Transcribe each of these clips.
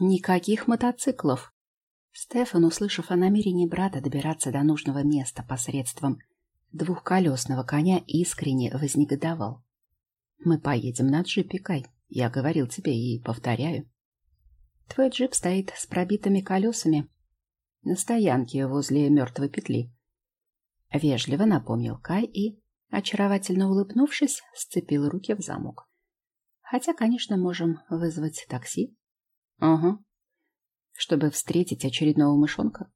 Никаких мотоциклов. Стефан, услышав о намерении брата добираться до нужного места посредством двухколесного коня, искренне вознегодовал. «Мы поедем на джипе, Кай. Я говорил тебе и повторяю. Твой джип стоит с пробитыми колесами на стоянке возле мертвой петли». Вежливо напомнил Кай и, очаровательно улыбнувшись, сцепил руки в замок. «Хотя, конечно, можем вызвать такси». «Угу», чтобы встретить очередного мышонка.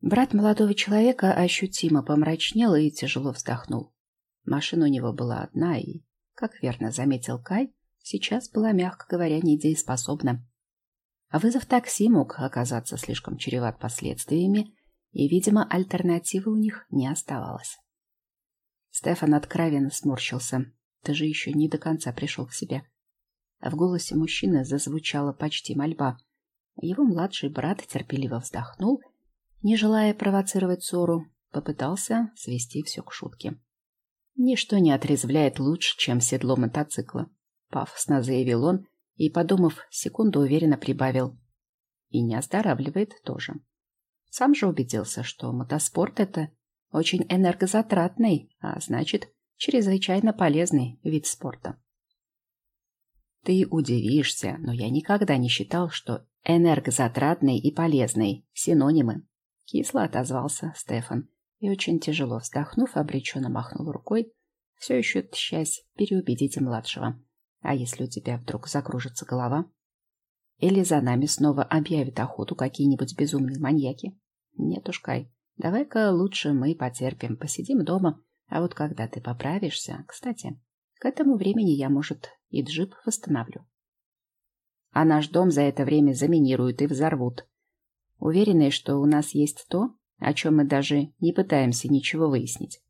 Брат молодого человека ощутимо помрачнел и тяжело вздохнул. Машина у него была одна и, как верно заметил Кай, сейчас была, мягко говоря, недееспособна. А вызов такси мог оказаться слишком чреват последствиями, и, видимо, альтернативы у них не оставалось. Стефан откровенно сморщился. Ты же еще не до конца пришел к себе. А в голосе мужчины зазвучала почти мольба — его младший брат терпеливо вздохнул, не желая провоцировать ссору, попытался свести все к шутке. «Ничто не отрезвляет лучше, чем седло мотоцикла», — пафосно заявил он и, подумав, секунду уверенно прибавил. «И не оздоравливает тоже». Сам же убедился, что мотоспорт — это очень энергозатратный, а значит, чрезвычайно полезный вид спорта. Ты удивишься, но я никогда не считал, что энергозатратный и полезный – синонимы. Кисло отозвался Стефан и, очень тяжело вздохнув, обреченно махнул рукой, все еще тщась переубедить младшего. А если у тебя вдруг закружится голова? Или за нами снова объявят охоту какие-нибудь безумные маньяки? Нет уж, Кай, давай-ка лучше мы потерпим, посидим дома, а вот когда ты поправишься... Кстати, к этому времени я, может, и джип восстановлю. А наш дом за это время заминируют и взорвут. Уверенные, что у нас есть то, о чем мы даже не пытаемся ничего выяснить.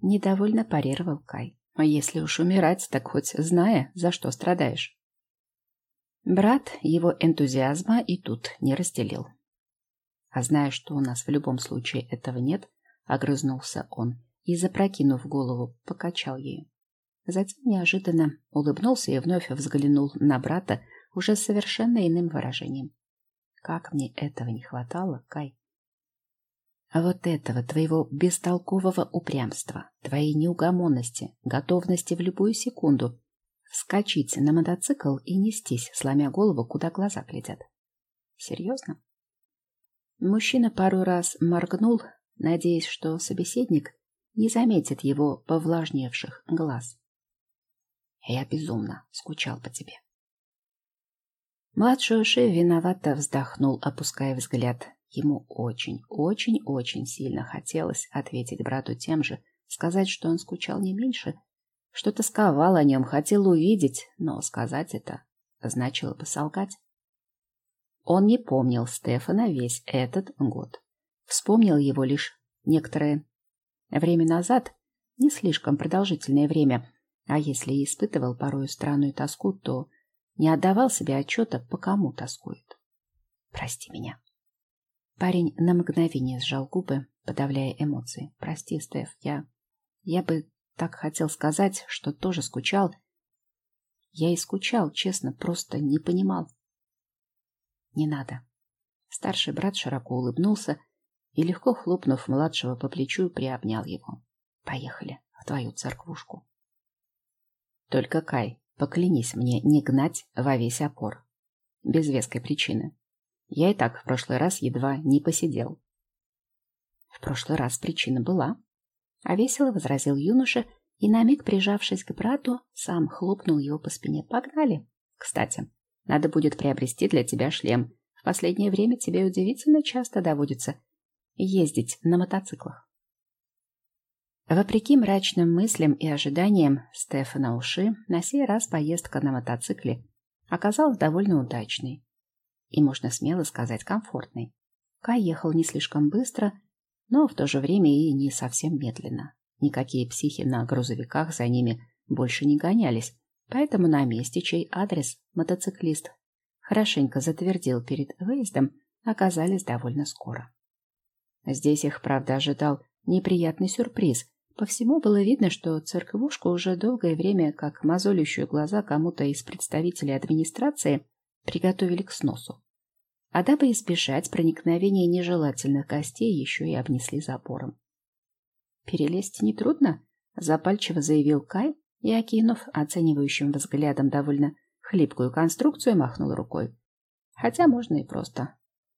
Недовольно парировал Кай. А если уж умирать, так хоть зная, за что страдаешь. Брат его энтузиазма и тут не разделил. А зная, что у нас в любом случае этого нет, огрызнулся он и, запрокинув голову, покачал ею. Затем неожиданно улыбнулся и вновь взглянул на брата уже совершенно иным выражением. Как мне этого не хватало, Кай. А вот этого твоего бестолкового упрямства, твоей неугомонности, готовности в любую секунду вскочить на мотоцикл и нестись, сломя голову, куда глаза глядят. Серьезно? Мужчина пару раз моргнул, надеясь, что собеседник не заметит его повлажневших глаз. Я безумно скучал по тебе. Младший Уши виновато вздохнул, опуская взгляд. Ему очень, очень, очень сильно хотелось ответить брату тем же, сказать, что он скучал не меньше, что тосковал о нем, хотел увидеть, но сказать это значило бы солгать. Он не помнил Стефана весь этот год. Вспомнил его лишь некоторое время назад, не слишком продолжительное время, а если испытывал порою странную тоску, то не отдавал себе отчета, по кому тоскует. Прости меня. Парень на мгновение сжал губы, подавляя эмоции. Прости, Стеф, я... Я бы так хотел сказать, что тоже скучал. Я и скучал, честно, просто не понимал. Не надо. Старший брат широко улыбнулся и, легко хлопнув младшего по плечу, приобнял его. Поехали в твою церквушку. Только, Кай, поклянись мне не гнать во весь опор. Без веской причины. Я и так в прошлый раз едва не посидел. В прошлый раз причина была. А весело возразил юноша и, на миг прижавшись к брату, сам хлопнул его по спине. Погнали. Кстати, надо будет приобрести для тебя шлем. В последнее время тебе удивительно часто доводится ездить на мотоциклах. Вопреки мрачным мыслям и ожиданиям Стефана Уши, на сей раз поездка на мотоцикле оказалась довольно удачной и, можно смело сказать, комфортной. Кай ехал не слишком быстро, но в то же время и не совсем медленно. Никакие психи на грузовиках за ними больше не гонялись, поэтому на месте, чей адрес мотоциклист хорошенько затвердил перед выездом, оказались довольно скоро. Здесь их, правда, ожидал неприятный сюрприз. По всему было видно, что церквушку уже долгое время, как мозолящую глаза кому-то из представителей администрации, приготовили к сносу. А дабы избежать проникновения нежелательных гостей, еще и обнесли забором. «Перелезть нетрудно», — запальчиво заявил Кай и, окинув оценивающим взглядом довольно хлипкую конструкцию, махнул рукой. «Хотя можно и просто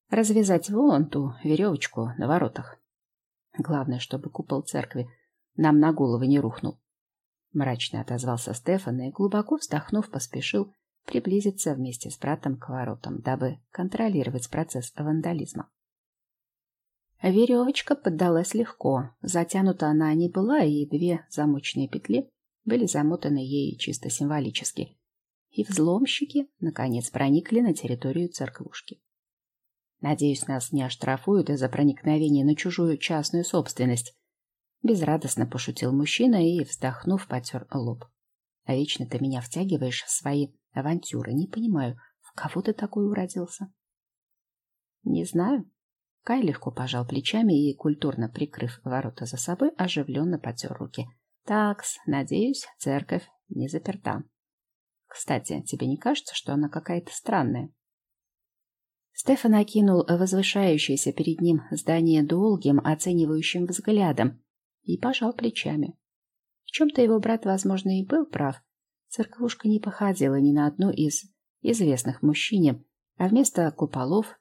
развязать вон ту веревочку на воротах. Главное, чтобы купол церкви нам на головы не рухнул. Мрачно отозвался Стефан и, глубоко вздохнув, поспешил приблизиться вместе с братом к воротам, дабы контролировать процесс вандализма. Веревочка поддалась легко. Затянута она не была, и две замочные петли были замотаны ей чисто символически. И взломщики, наконец, проникли на территорию церквушки. Надеюсь, нас не оштрафуют из-за проникновения на чужую частную собственность. Безрадостно пошутил мужчина и, вздохнув, потер лоб. А вечно ты меня втягиваешь в свои авантюры. Не понимаю, в кого ты такой уродился? Не знаю. Кай легко пожал плечами и, культурно прикрыв ворота за собой, оживленно потер руки. Такс, надеюсь, церковь не заперта. Кстати, тебе не кажется, что она какая-то странная? Стефан окинул возвышающееся перед ним здание долгим, оценивающим взглядом и пожал плечами. В чем-то его брат, возможно, и был прав. Церквушка не походила ни на одну из известных мужчине, а вместо куполов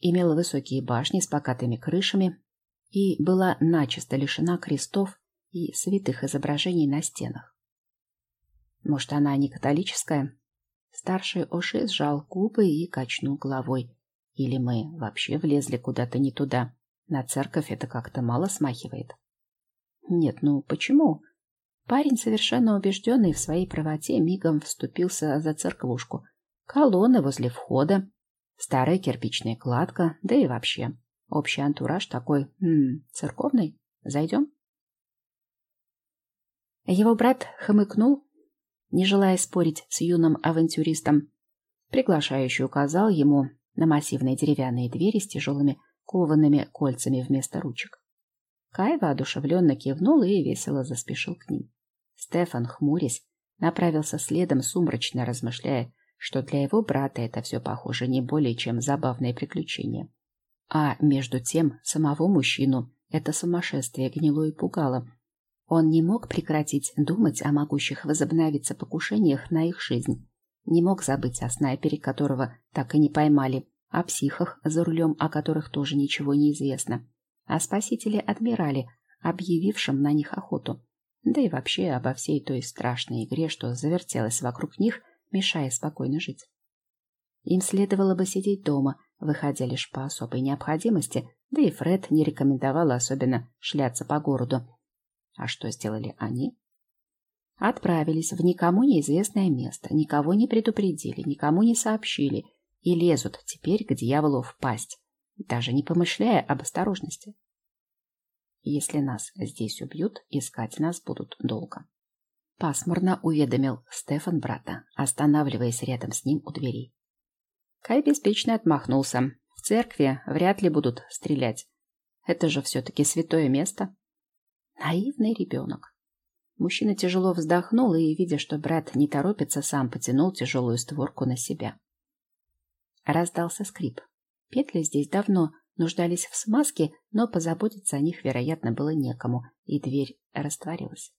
имела высокие башни с покатыми крышами и была начисто лишена крестов и святых изображений на стенах. Может, она не католическая? Старший Оши сжал губы и качнул головой. Или мы вообще влезли куда-то не туда? На церковь это как-то мало смахивает. Нет, ну почему? Парень, совершенно убежденный в своей правоте, мигом вступился за церквушку. Колонны возле входа, старая кирпичная кладка, да и вообще. Общий антураж такой, м -м, церковный. Зайдем? Его брат хмыкнул, не желая спорить с юным авантюристом. Приглашающий указал ему на массивные деревянные двери с тяжелыми коваными кольцами вместо ручек. Кай воодушевленно кивнул и весело заспешил к ним. Стефан, хмурясь, направился следом, сумрачно размышляя, что для его брата это все похоже не более чем забавное приключение. А между тем самого мужчину это сумасшествие гнило и пугало. Он не мог прекратить думать о могущих возобновиться покушениях на их жизнь. Не мог забыть о снайпере, которого так и не поймали, о психах, за рулем о которых тоже ничего не известно о спасителе-адмирале, объявившем на них охоту, да и вообще обо всей той страшной игре, что завертелась вокруг них, мешая спокойно жить. Им следовало бы сидеть дома, выходя лишь по особой необходимости, да и Фред не рекомендовал особенно шляться по городу. А что сделали они? Отправились в никому неизвестное место, никого не предупредили, никому не сообщили и лезут теперь к дьяволу в пасть даже не помышляя об осторожности. Если нас здесь убьют, искать нас будут долго. Пасмурно уведомил Стефан брата, останавливаясь рядом с ним у дверей. Кай беспечно отмахнулся. В церкви вряд ли будут стрелять. Это же все-таки святое место. Наивный ребенок. Мужчина тяжело вздохнул и, видя, что брат не торопится, сам потянул тяжелую створку на себя. Раздался скрип. Петли здесь давно нуждались в смазке, но позаботиться о них, вероятно, было некому, и дверь растворилась.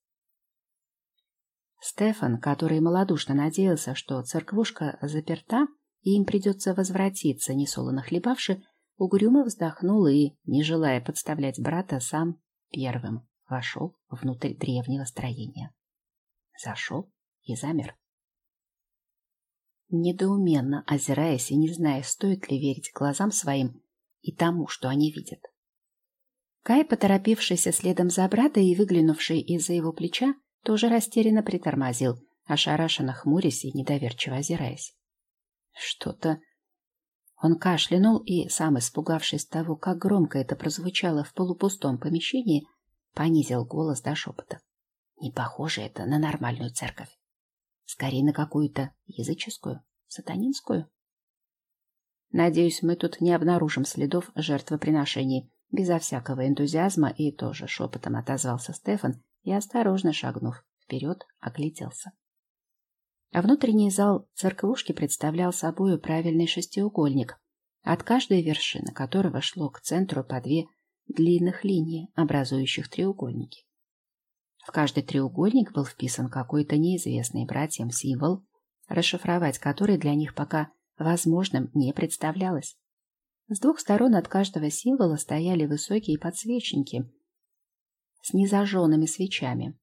Стефан, который малодушно надеялся, что церквушка заперта, и им придется возвратиться, несолоно хлебавши, угрюмо вздохнул и, не желая подставлять брата, сам первым вошел внутрь древнего строения. Зашел и замер недоуменно озираясь и не зная, стоит ли верить глазам своим и тому, что они видят. Кай, поторопившийся следом за брата и выглянувший из-за его плеча, тоже растерянно притормозил, ошарашенно хмурясь и недоверчиво озираясь. Что-то... Он кашлянул и, сам испугавшись того, как громко это прозвучало в полупустом помещении, понизил голос до шепота. Не похоже это на нормальную церковь. Скорее на какую-то языческую, сатанинскую. Надеюсь, мы тут не обнаружим следов жертвоприношений. Безо всякого энтузиазма и тоже шепотом отозвался Стефан и, осторожно шагнув вперед, огляделся. А внутренний зал церквушки представлял собой правильный шестиугольник, от каждой вершины которого шло к центру по две длинных линии, образующих треугольники. В каждый треугольник был вписан какой-то неизвестный братьям символ, расшифровать который для них пока возможным не представлялось. С двух сторон от каждого символа стояли высокие подсвечники с незажженными свечами.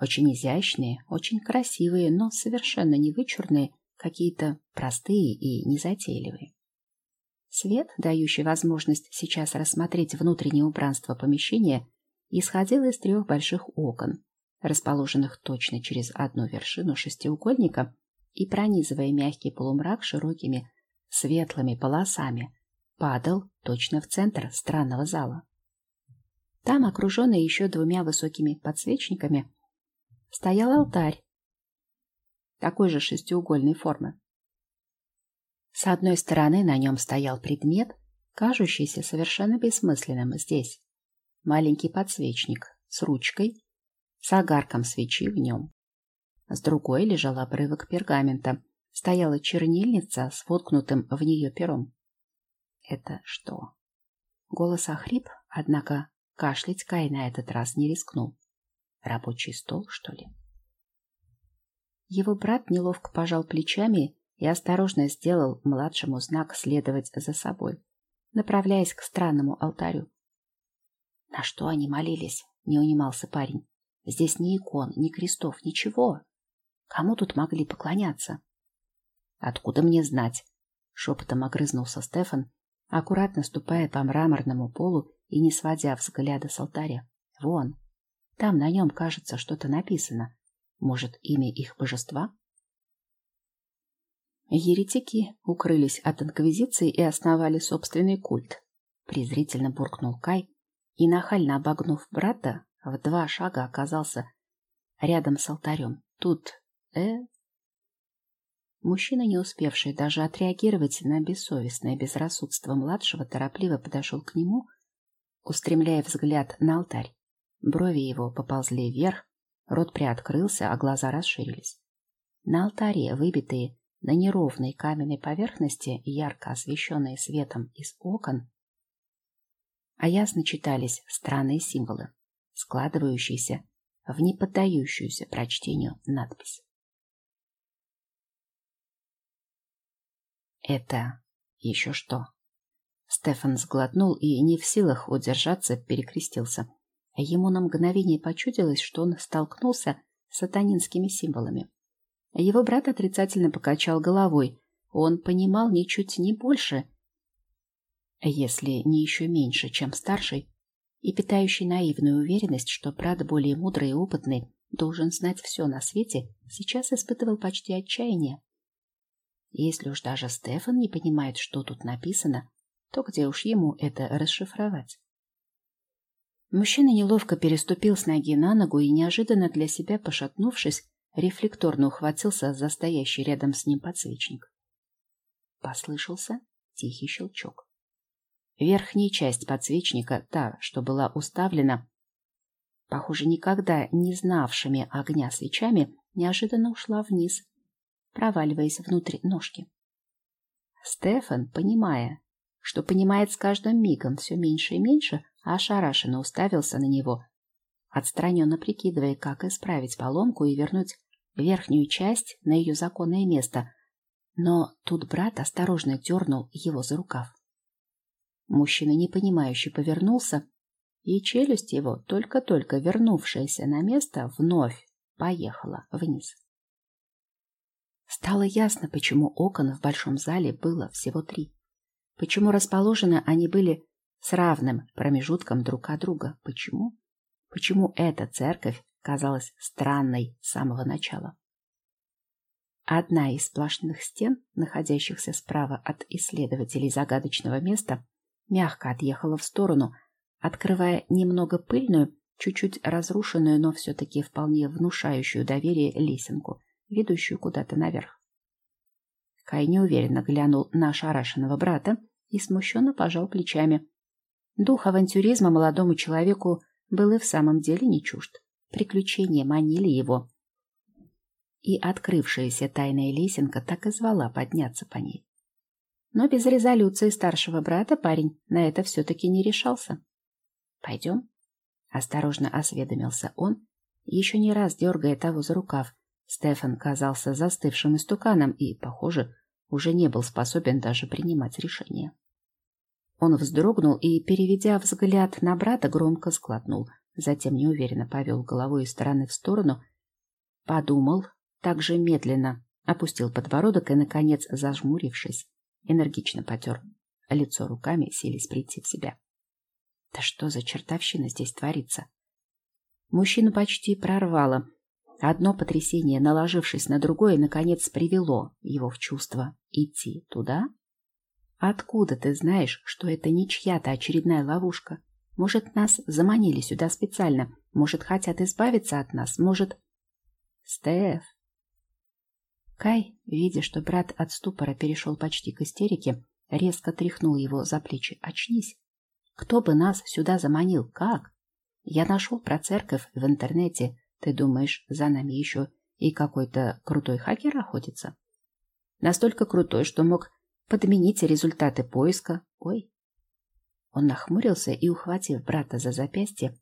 Очень изящные, очень красивые, но совершенно не вычурные, какие-то простые и незатейливые. Свет, дающий возможность сейчас рассмотреть внутреннее убранство помещения, исходил из трех больших окон, расположенных точно через одну вершину шестиугольника и пронизывая мягкий полумрак широкими светлыми полосами, падал точно в центр странного зала. Там, окруженный еще двумя высокими подсвечниками, стоял алтарь такой же шестиугольной формы. С одной стороны на нем стоял предмет, кажущийся совершенно бессмысленным здесь. Маленький подсвечник с ручкой, с огарком свечи в нем. С другой лежал обрывок пергамента. Стояла чернильница с воткнутым в нее пером. Это что? Голос охрип, однако кашлять Кай на этот раз не рискнул. Рабочий стол, что ли? Его брат неловко пожал плечами и осторожно сделал младшему знак следовать за собой, направляясь к странному алтарю. На что они молились? Не унимался парень. Здесь ни икон, ни крестов, ничего. Кому тут могли поклоняться? Откуда мне знать? Шепотом огрызнулся Стефан, аккуратно ступая по мраморному полу и не сводя взгляда с алтаря. Вон, там на нем, кажется, что-то написано. Может, имя их божества? Еретики укрылись от инквизиции и основали собственный культ. Презрительно буркнул Кай и, нахально обогнув брата, в два шага оказался рядом с алтарем. Тут, э... Мужчина, не успевший даже отреагировать на бессовестное безрассудство младшего, торопливо подошел к нему, устремляя взгляд на алтарь. Брови его поползли вверх, рот приоткрылся, а глаза расширились. На алтаре, выбитые на неровной каменной поверхности, ярко освещенные светом из окон, а ясно читались странные символы, складывающиеся в неподдающуюся прочтению надпись. Это еще что? Стефан сглотнул и, не в силах удержаться, перекрестился. Ему на мгновение почудилось, что он столкнулся с сатанинскими символами. Его брат отрицательно покачал головой. Он понимал ничуть не больше, если не еще меньше, чем старший, и питающий наивную уверенность, что брат более мудрый и опытный должен знать все на свете, сейчас испытывал почти отчаяние. Если уж даже Стефан не понимает, что тут написано, то где уж ему это расшифровать? Мужчина неловко переступил с ноги на ногу и, неожиданно для себя пошатнувшись, рефлекторно ухватился за стоящий рядом с ним подсвечник. Послышался тихий щелчок. Верхняя часть подсвечника, та, что была уставлена, похоже, никогда не знавшими огня свечами, неожиданно ушла вниз, проваливаясь внутрь ножки. Стефан, понимая, что понимает с каждым мигом все меньше и меньше, ошарашенно уставился на него, отстраненно прикидывая, как исправить поломку и вернуть верхнюю часть на ее законное место. Но тут брат осторожно дернул его за рукав. Мужчина непонимающе повернулся, и челюсть его, только-только вернувшаяся на место, вновь поехала вниз. Стало ясно, почему окон в большом зале было всего три. Почему расположены они были с равным промежутком друг от друга. Почему? Почему эта церковь казалась странной с самого начала? Одна из сплошных стен, находящихся справа от исследователей загадочного места, мягко отъехала в сторону, открывая немного пыльную, чуть-чуть разрушенную, но все-таки вполне внушающую доверие лесенку, ведущую куда-то наверх. Кай неуверенно глянул на ошарашенного брата и смущенно пожал плечами. Дух авантюризма молодому человеку был и в самом деле не чужд. Приключения манили его. и открывшаяся тайная лесенка так и звала подняться по ней. Но без резолюции старшего брата парень на это все-таки не решался. «Пойдем?» — осторожно осведомился он, еще не раз дергая того за рукав. Стефан казался застывшим истуканом и, похоже, уже не был способен даже принимать решения. Он вздрогнул и, переведя взгляд на брата, громко сглотнул, затем неуверенно повел головой из стороны в сторону, подумал, также медленно, опустил подбородок и, наконец, зажмурившись, энергично потер лицо руками, селись прийти в себя. Да что за чертовщина здесь творится? Мужчину почти прорвало. Одно потрясение, наложившись на другое, наконец привело его в чувство. Идти туда? Откуда ты знаешь, что это не чья-то очередная ловушка? Может, нас заманили сюда специально? Может, хотят избавиться от нас? Может... Стеф, Кай, видя, что брат от ступора перешел почти к истерике, резко тряхнул его за плечи. «Очнись! Кто бы нас сюда заманил? Как? Я нашел про церковь в интернете. Ты думаешь, за нами еще и какой-то крутой хакер охотится? Настолько крутой, что мог подменить результаты поиска. Ой!» Он нахмурился и, ухватив брата за запястье,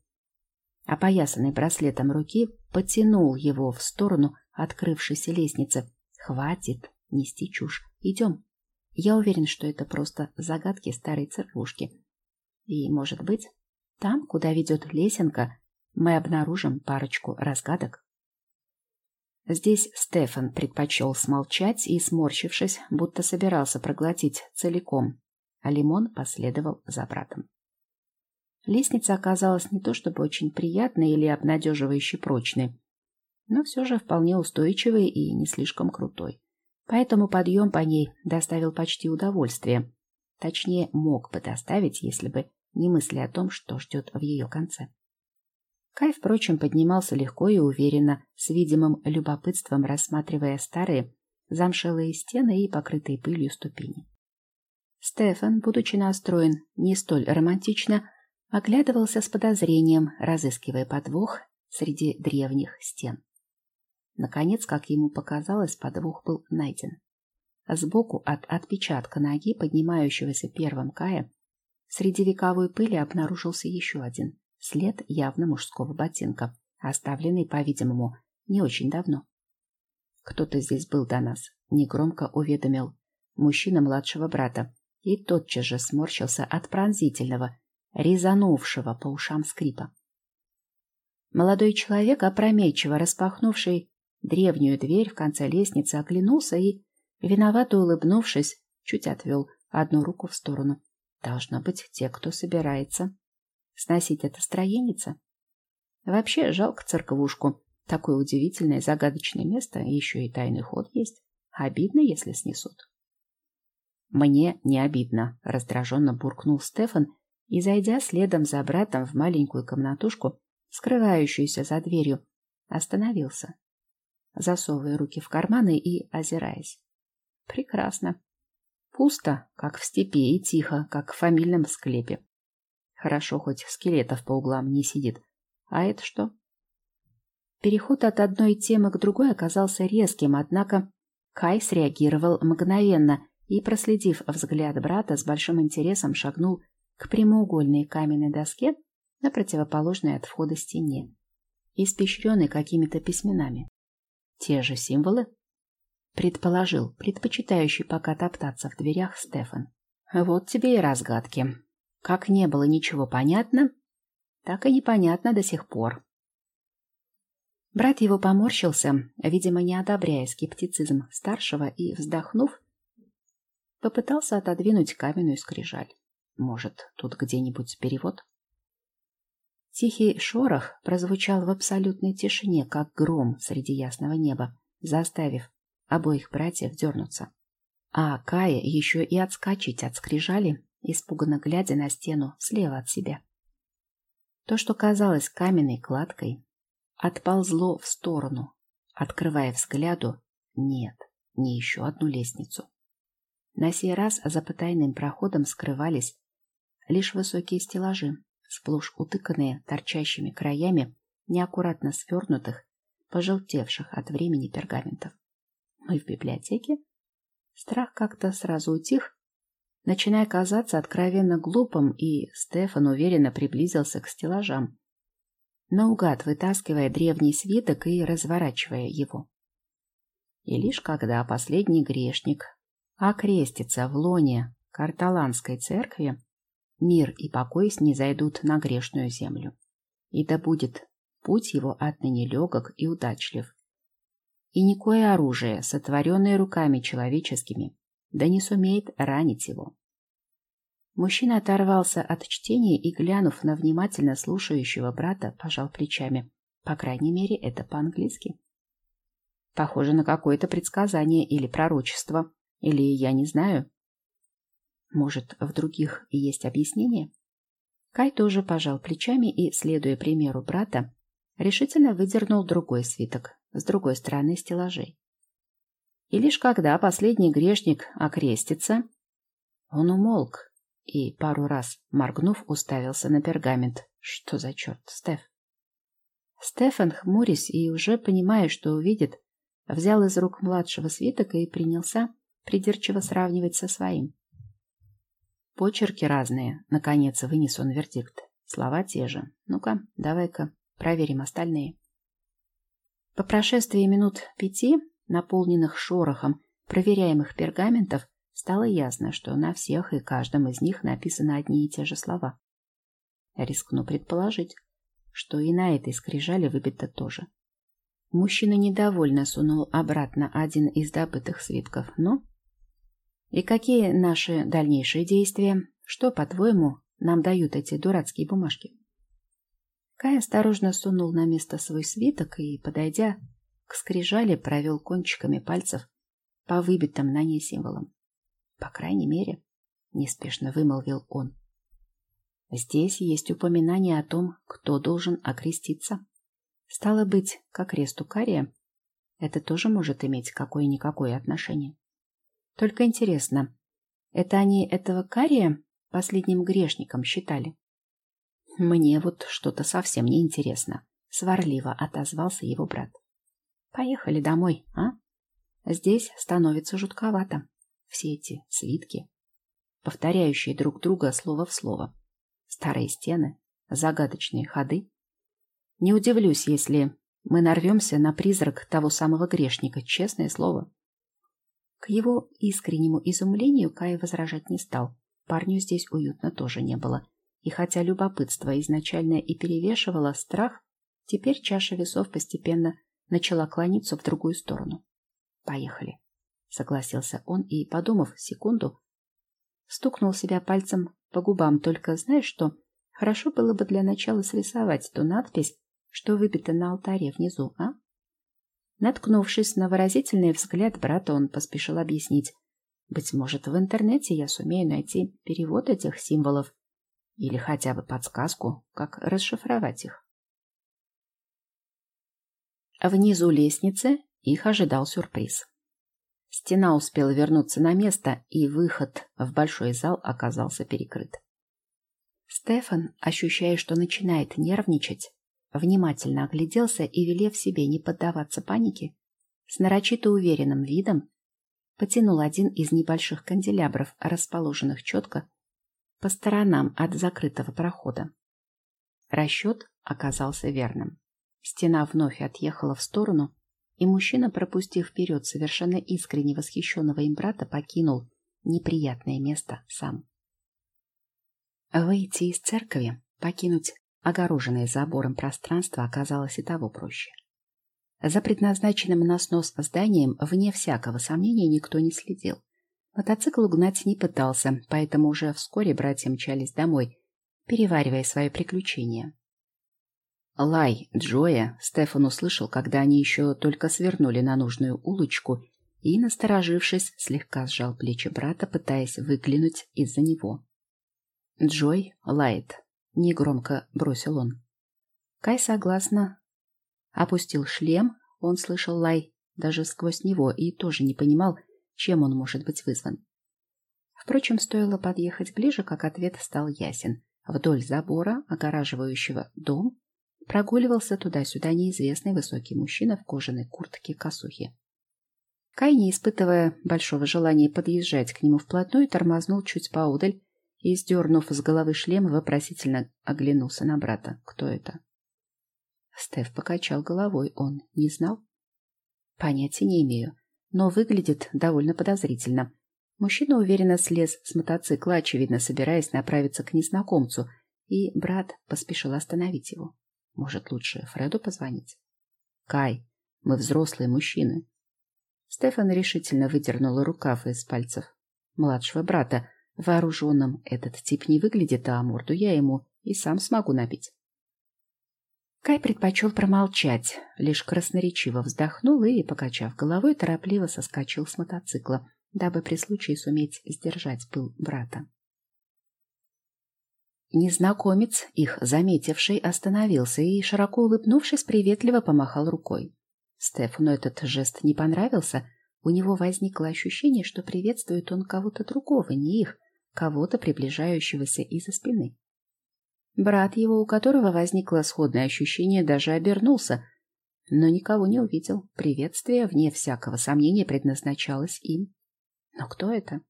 опоясанный браслетом руки, потянул его в сторону открывшейся лестницы, Хватит нести чушь. Идем. Я уверен, что это просто загадки старой церквушки. И, может быть, там, куда ведет лесенка, мы обнаружим парочку разгадок. Здесь Стефан предпочел смолчать и, сморщившись, будто собирался проглотить целиком, а Лимон последовал за братом. Лестница оказалась не то чтобы очень приятной или обнадеживающе прочной, но все же вполне устойчивый и не слишком крутой. Поэтому подъем по ней доставил почти удовольствие. Точнее, мог бы доставить, если бы не мысли о том, что ждет в ее конце. Кай, впрочем, поднимался легко и уверенно, с видимым любопытством рассматривая старые, замшелые стены и покрытые пылью ступени. Стефан, будучи настроен не столь романтично, оглядывался с подозрением, разыскивая подвох среди древних стен. Наконец, как ему показалось, подвох был найден. Сбоку от отпечатка ноги, поднимающегося первым Кая, среди вековой пыли обнаружился еще один след явно мужского ботинка, оставленный, по-видимому, не очень давно. «Кто-то здесь был до нас», — негромко уведомил мужчина младшего брата, и тотчас же сморщился от пронзительного, резанувшего по ушам скрипа. Молодой человек, опрометчиво распахнувший древнюю дверь в конце лестницы, оглянулся и, виновато улыбнувшись, чуть отвел одну руку в сторону. Должно быть те, кто собирается сносить это строеница. Вообще жалко церковушку. Такое удивительное загадочное место, еще и тайный ход есть. Обидно, если снесут. Мне не обидно, раздраженно буркнул Стефан и, зайдя следом за братом в маленькую комнатушку, скрывающуюся за дверью, остановился засовывая руки в карманы и озираясь. Прекрасно. Пусто, как в степи, и тихо, как в фамильном склепе. Хорошо, хоть скелетов по углам не сидит. А это что? Переход от одной темы к другой оказался резким, однако Кай среагировал мгновенно и, проследив взгляд брата, с большим интересом шагнул к прямоугольной каменной доске на противоположной от входа стене, испещренной какими-то письменами. Те же символы? Предположил, предпочитающий пока топтаться в дверях Стефан. Вот тебе и разгадки. Как не было ничего понятно, так и непонятно до сих пор. Брат его поморщился, видимо, не одобряя скептицизм старшего, и, вздохнув, попытался отодвинуть каменную скрижаль. Может, тут где-нибудь перевод? Тихий шорох прозвучал в абсолютной тишине, как гром среди ясного неба, заставив обоих братьев дернуться. А Кая еще и отскочить от скрижали, испуганно глядя на стену слева от себя. То, что казалось каменной кладкой, отползло в сторону, открывая взгляду «нет, не еще одну лестницу». На сей раз за потайным проходом скрывались лишь высокие стеллажи, сплошь утыканные торчащими краями неаккуратно свернутых, пожелтевших от времени пергаментов. Мы в библиотеке? Страх как-то сразу утих, начиная казаться откровенно глупым, и Стефан уверенно приблизился к стеллажам, наугад вытаскивая древний свиток и разворачивая его. И лишь когда последний грешник окрестится в лоне карталанской церкви, мир и покой снизойдут на грешную землю. И да будет путь его отныне легок и удачлив. И никое оружие, сотворенное руками человеческими, да не сумеет ранить его. Мужчина оторвался от чтения и, глянув на внимательно слушающего брата, пожал плечами. По крайней мере, это по-английски. Похоже на какое-то предсказание или пророчество. Или я не знаю. Может, в других и есть объяснение? Кай тоже пожал плечами и, следуя примеру брата, решительно выдернул другой свиток с другой стороны стеллажей. И лишь когда последний грешник окрестится, он умолк и, пару раз моргнув, уставился на пергамент. Что за черт, Стеф? Стефан, хмурясь и уже понимая, что увидит, взял из рук младшего свиток и принялся придирчиво сравнивать со своим. Почерки разные, наконец вынес он вердикт. Слова те же. Ну-ка, давай-ка проверим остальные. По прошествии минут пяти, наполненных шорохом проверяемых пергаментов, стало ясно, что на всех и каждом из них написаны одни и те же слова. Рискну предположить, что и на этой скрижали выбито тоже. Мужчина недовольно сунул обратно один из добытых свитков. Ну? И какие наши дальнейшие действия? Что, по-твоему, нам дают эти дурацкие бумажки? Кай осторожно сунул на место свой свиток и, подойдя к скрижали, провел кончиками пальцев по выбитым на ней символам. По крайней мере, неспешно вымолвил он. Здесь есть упоминание о том, кто должен окреститься. Стало быть, к кресту Кария это тоже может иметь какое-никакое отношение. Только интересно, это они этого Кария последним грешником считали? Мне вот что-то совсем не интересно, сварливо отозвался его брат. Поехали домой, а? Здесь становится жутковато. Все эти свитки, повторяющие друг друга слово в слово. Старые стены, загадочные ходы, не удивлюсь, если мы нарвемся на призрак того самого грешника, честное слово. К его искреннему изумлению Кай возражать не стал. Парню здесь уютно тоже не было. И хотя любопытство изначально и перевешивало страх, теперь чаша весов постепенно начала клониться в другую сторону. «Поехали», — согласился он и, подумав секунду, стукнул себя пальцем по губам. Только знаешь что? Хорошо было бы для начала срисовать ту надпись, что выбито на алтаре внизу, а? Наткнувшись на выразительный взгляд брата, он поспешил объяснить. Быть может, в интернете я сумею найти перевод этих символов или хотя бы подсказку, как расшифровать их. Внизу лестницы их ожидал сюрприз. Стена успела вернуться на место, и выход в большой зал оказался перекрыт. Стефан, ощущая, что начинает нервничать, Внимательно огляделся и, велев себе не поддаваться панике, с нарочито уверенным видом потянул один из небольших канделябров, расположенных четко по сторонам от закрытого прохода. Расчет оказался верным. Стена вновь отъехала в сторону, и мужчина, пропустив вперед совершенно искренне восхищенного им брата, покинул неприятное место сам. Выйти из церкви, покинуть Огороженное забором пространство оказалось и того проще. За предназначенным на снос зданием, вне всякого сомнения, никто не следил. Мотоцикл угнать не пытался, поэтому уже вскоре братья мчались домой, переваривая свои приключения. Лай Джоя Стефан услышал, когда они еще только свернули на нужную улочку и, насторожившись, слегка сжал плечи брата, пытаясь выглянуть из-за него. Джой лает. — негромко бросил он. Кай согласно опустил шлем, он слышал лай даже сквозь него и тоже не понимал, чем он может быть вызван. Впрочем, стоило подъехать ближе, как ответ стал ясен. Вдоль забора, огораживающего дом, прогуливался туда-сюда неизвестный высокий мужчина в кожаной куртке косухи. Кай, не испытывая большого желания подъезжать к нему вплотную, тормознул чуть поодаль и, сдернув с головы шлем, вопросительно оглянулся на брата. Кто это? Стеф покачал головой. Он не знал? Понятия не имею, но выглядит довольно подозрительно. Мужчина уверенно слез с мотоцикла, очевидно, собираясь направиться к незнакомцу, и брат поспешил остановить его. Может, лучше Фреду позвонить? Кай, мы взрослые мужчины. Стефан решительно выдернул рукав из пальцев младшего брата. Вооруженным этот тип не выглядит, а морду я ему и сам смогу набить. Кай предпочел промолчать, лишь красноречиво вздохнул и, покачав головой, торопливо соскочил с мотоцикла, дабы при случае суметь сдержать пыл брата. Незнакомец, их заметивший, остановился и, широко улыбнувшись, приветливо помахал рукой. Стефану этот жест не понравился. У него возникло ощущение, что приветствует он кого-то другого, не их, кого-то приближающегося из-за спины. Брат его, у которого возникло сходное ощущение, даже обернулся, но никого не увидел. Приветствие, вне всякого сомнения, предназначалось им. Но кто это?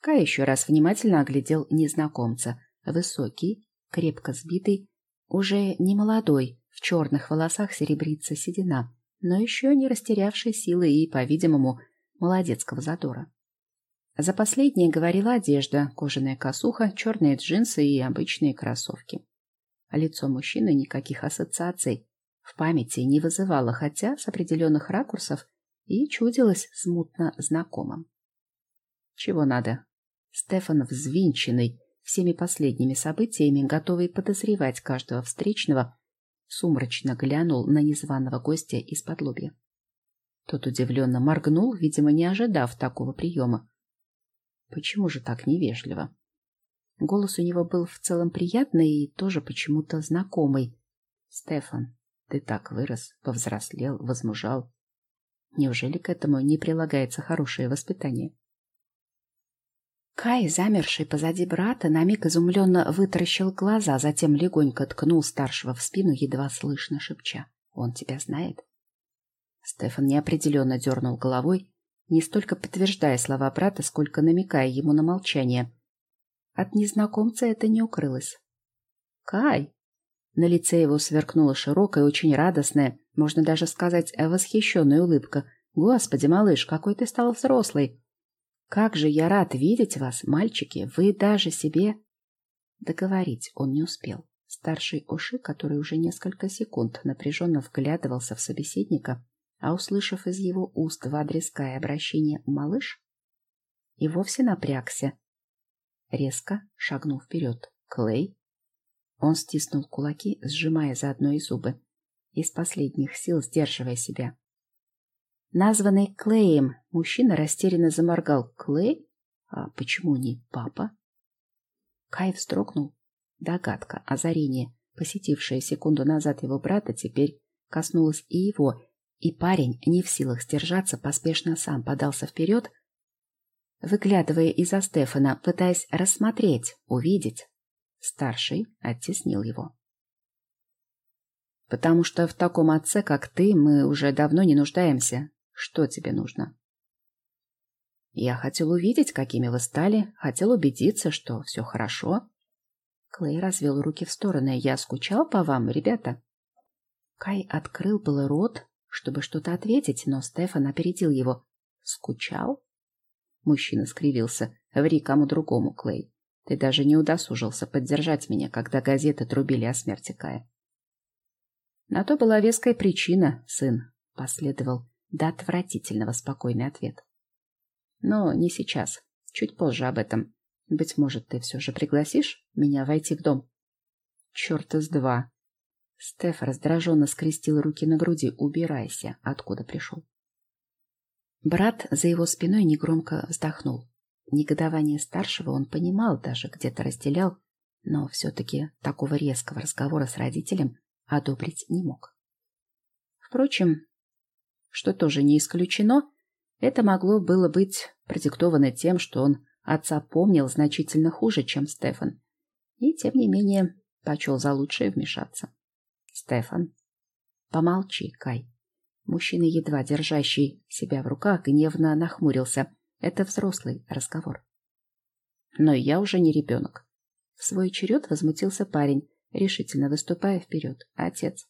Кай еще раз внимательно оглядел незнакомца. Высокий, крепко сбитый, уже не молодой, в черных волосах серебрится седина, но еще не растерявший силы и, по-видимому, молодецкого задора. За последнее говорила одежда, кожаная косуха, черные джинсы и обычные кроссовки. А лицо мужчины никаких ассоциаций в памяти не вызывало, хотя с определенных ракурсов и чудилось смутно знакомым. Чего надо? Стефан взвинченный всеми последними событиями, готовый подозревать каждого встречного, сумрачно глянул на незваного гостя из-под лобья. Тот удивленно моргнул, видимо, не ожидав такого приема. Почему же так невежливо? Голос у него был в целом приятный и тоже почему-то знакомый. «Стефан, ты так вырос, повзрослел, возмужал. Неужели к этому не прилагается хорошее воспитание?» Кай, замерший позади брата, на миг изумленно вытаращил глаза, затем легонько ткнул старшего в спину, едва слышно шепча. «Он тебя знает?» Стефан неопределенно дернул головой, не столько подтверждая слова брата, сколько намекая ему на молчание. От незнакомца это не укрылось. «Кай!» На лице его сверкнула широкая, очень радостная, можно даже сказать, восхищенная улыбка. «Господи, малыш, какой ты стал взрослый! Как же я рад видеть вас, мальчики! Вы даже себе...» Договорить он не успел. Старший Оши, который уже несколько секунд напряженно вглядывался в собеседника, а услышав из его уст в адрес Кая обращение «малыш», и вовсе напрягся, резко шагнул вперед. «Клей?» Он стиснул кулаки, сжимая заодно и зубы, из последних сил сдерживая себя. Названный Клеем, мужчина растерянно заморгал. «Клей? А почему не папа?» Кай вздрогнул. Догадка, озарение, посетившая секунду назад его брата, теперь коснулась и его, и парень, не в силах сдержаться, поспешно сам подался вперед, выглядывая из-за Стефана, пытаясь рассмотреть, увидеть. Старший оттеснил его. «Потому что в таком отце, как ты, мы уже давно не нуждаемся. Что тебе нужно?» «Я хотел увидеть, какими вы стали, хотел убедиться, что все хорошо». Клей развел руки в стороны. «Я скучал по вам, ребята». Кай открыл было рот, чтобы что-то ответить, но Стефан опередил его. «Скучал?» Мужчина скривился. «Ври кому другому, Клей. Ты даже не удосужился поддержать меня, когда газеты трубили о смерти Кая». «На то была веская причина, сын», — последовал до отвратительного спокойный ответ. «Но не сейчас. Чуть позже об этом. Быть может, ты все же пригласишь меня войти в дом?» «Черт из два!» Стеф раздраженно скрестил руки на груди. «Убирайся, откуда пришел». Брат за его спиной негромко вздохнул. Негодование старшего он понимал, даже где-то разделял, но все-таки такого резкого разговора с родителем одобрить не мог. Впрочем, что тоже не исключено, это могло было быть продиктовано тем, что он отца помнил значительно хуже, чем Стефан, и, тем не менее, почел за лучшее вмешаться. Стефан. Помолчи, Кай. Мужчина, едва держащий себя в руках, гневно нахмурился. Это взрослый разговор. Но я уже не ребенок. В свой черед возмутился парень, решительно выступая вперед. Отец.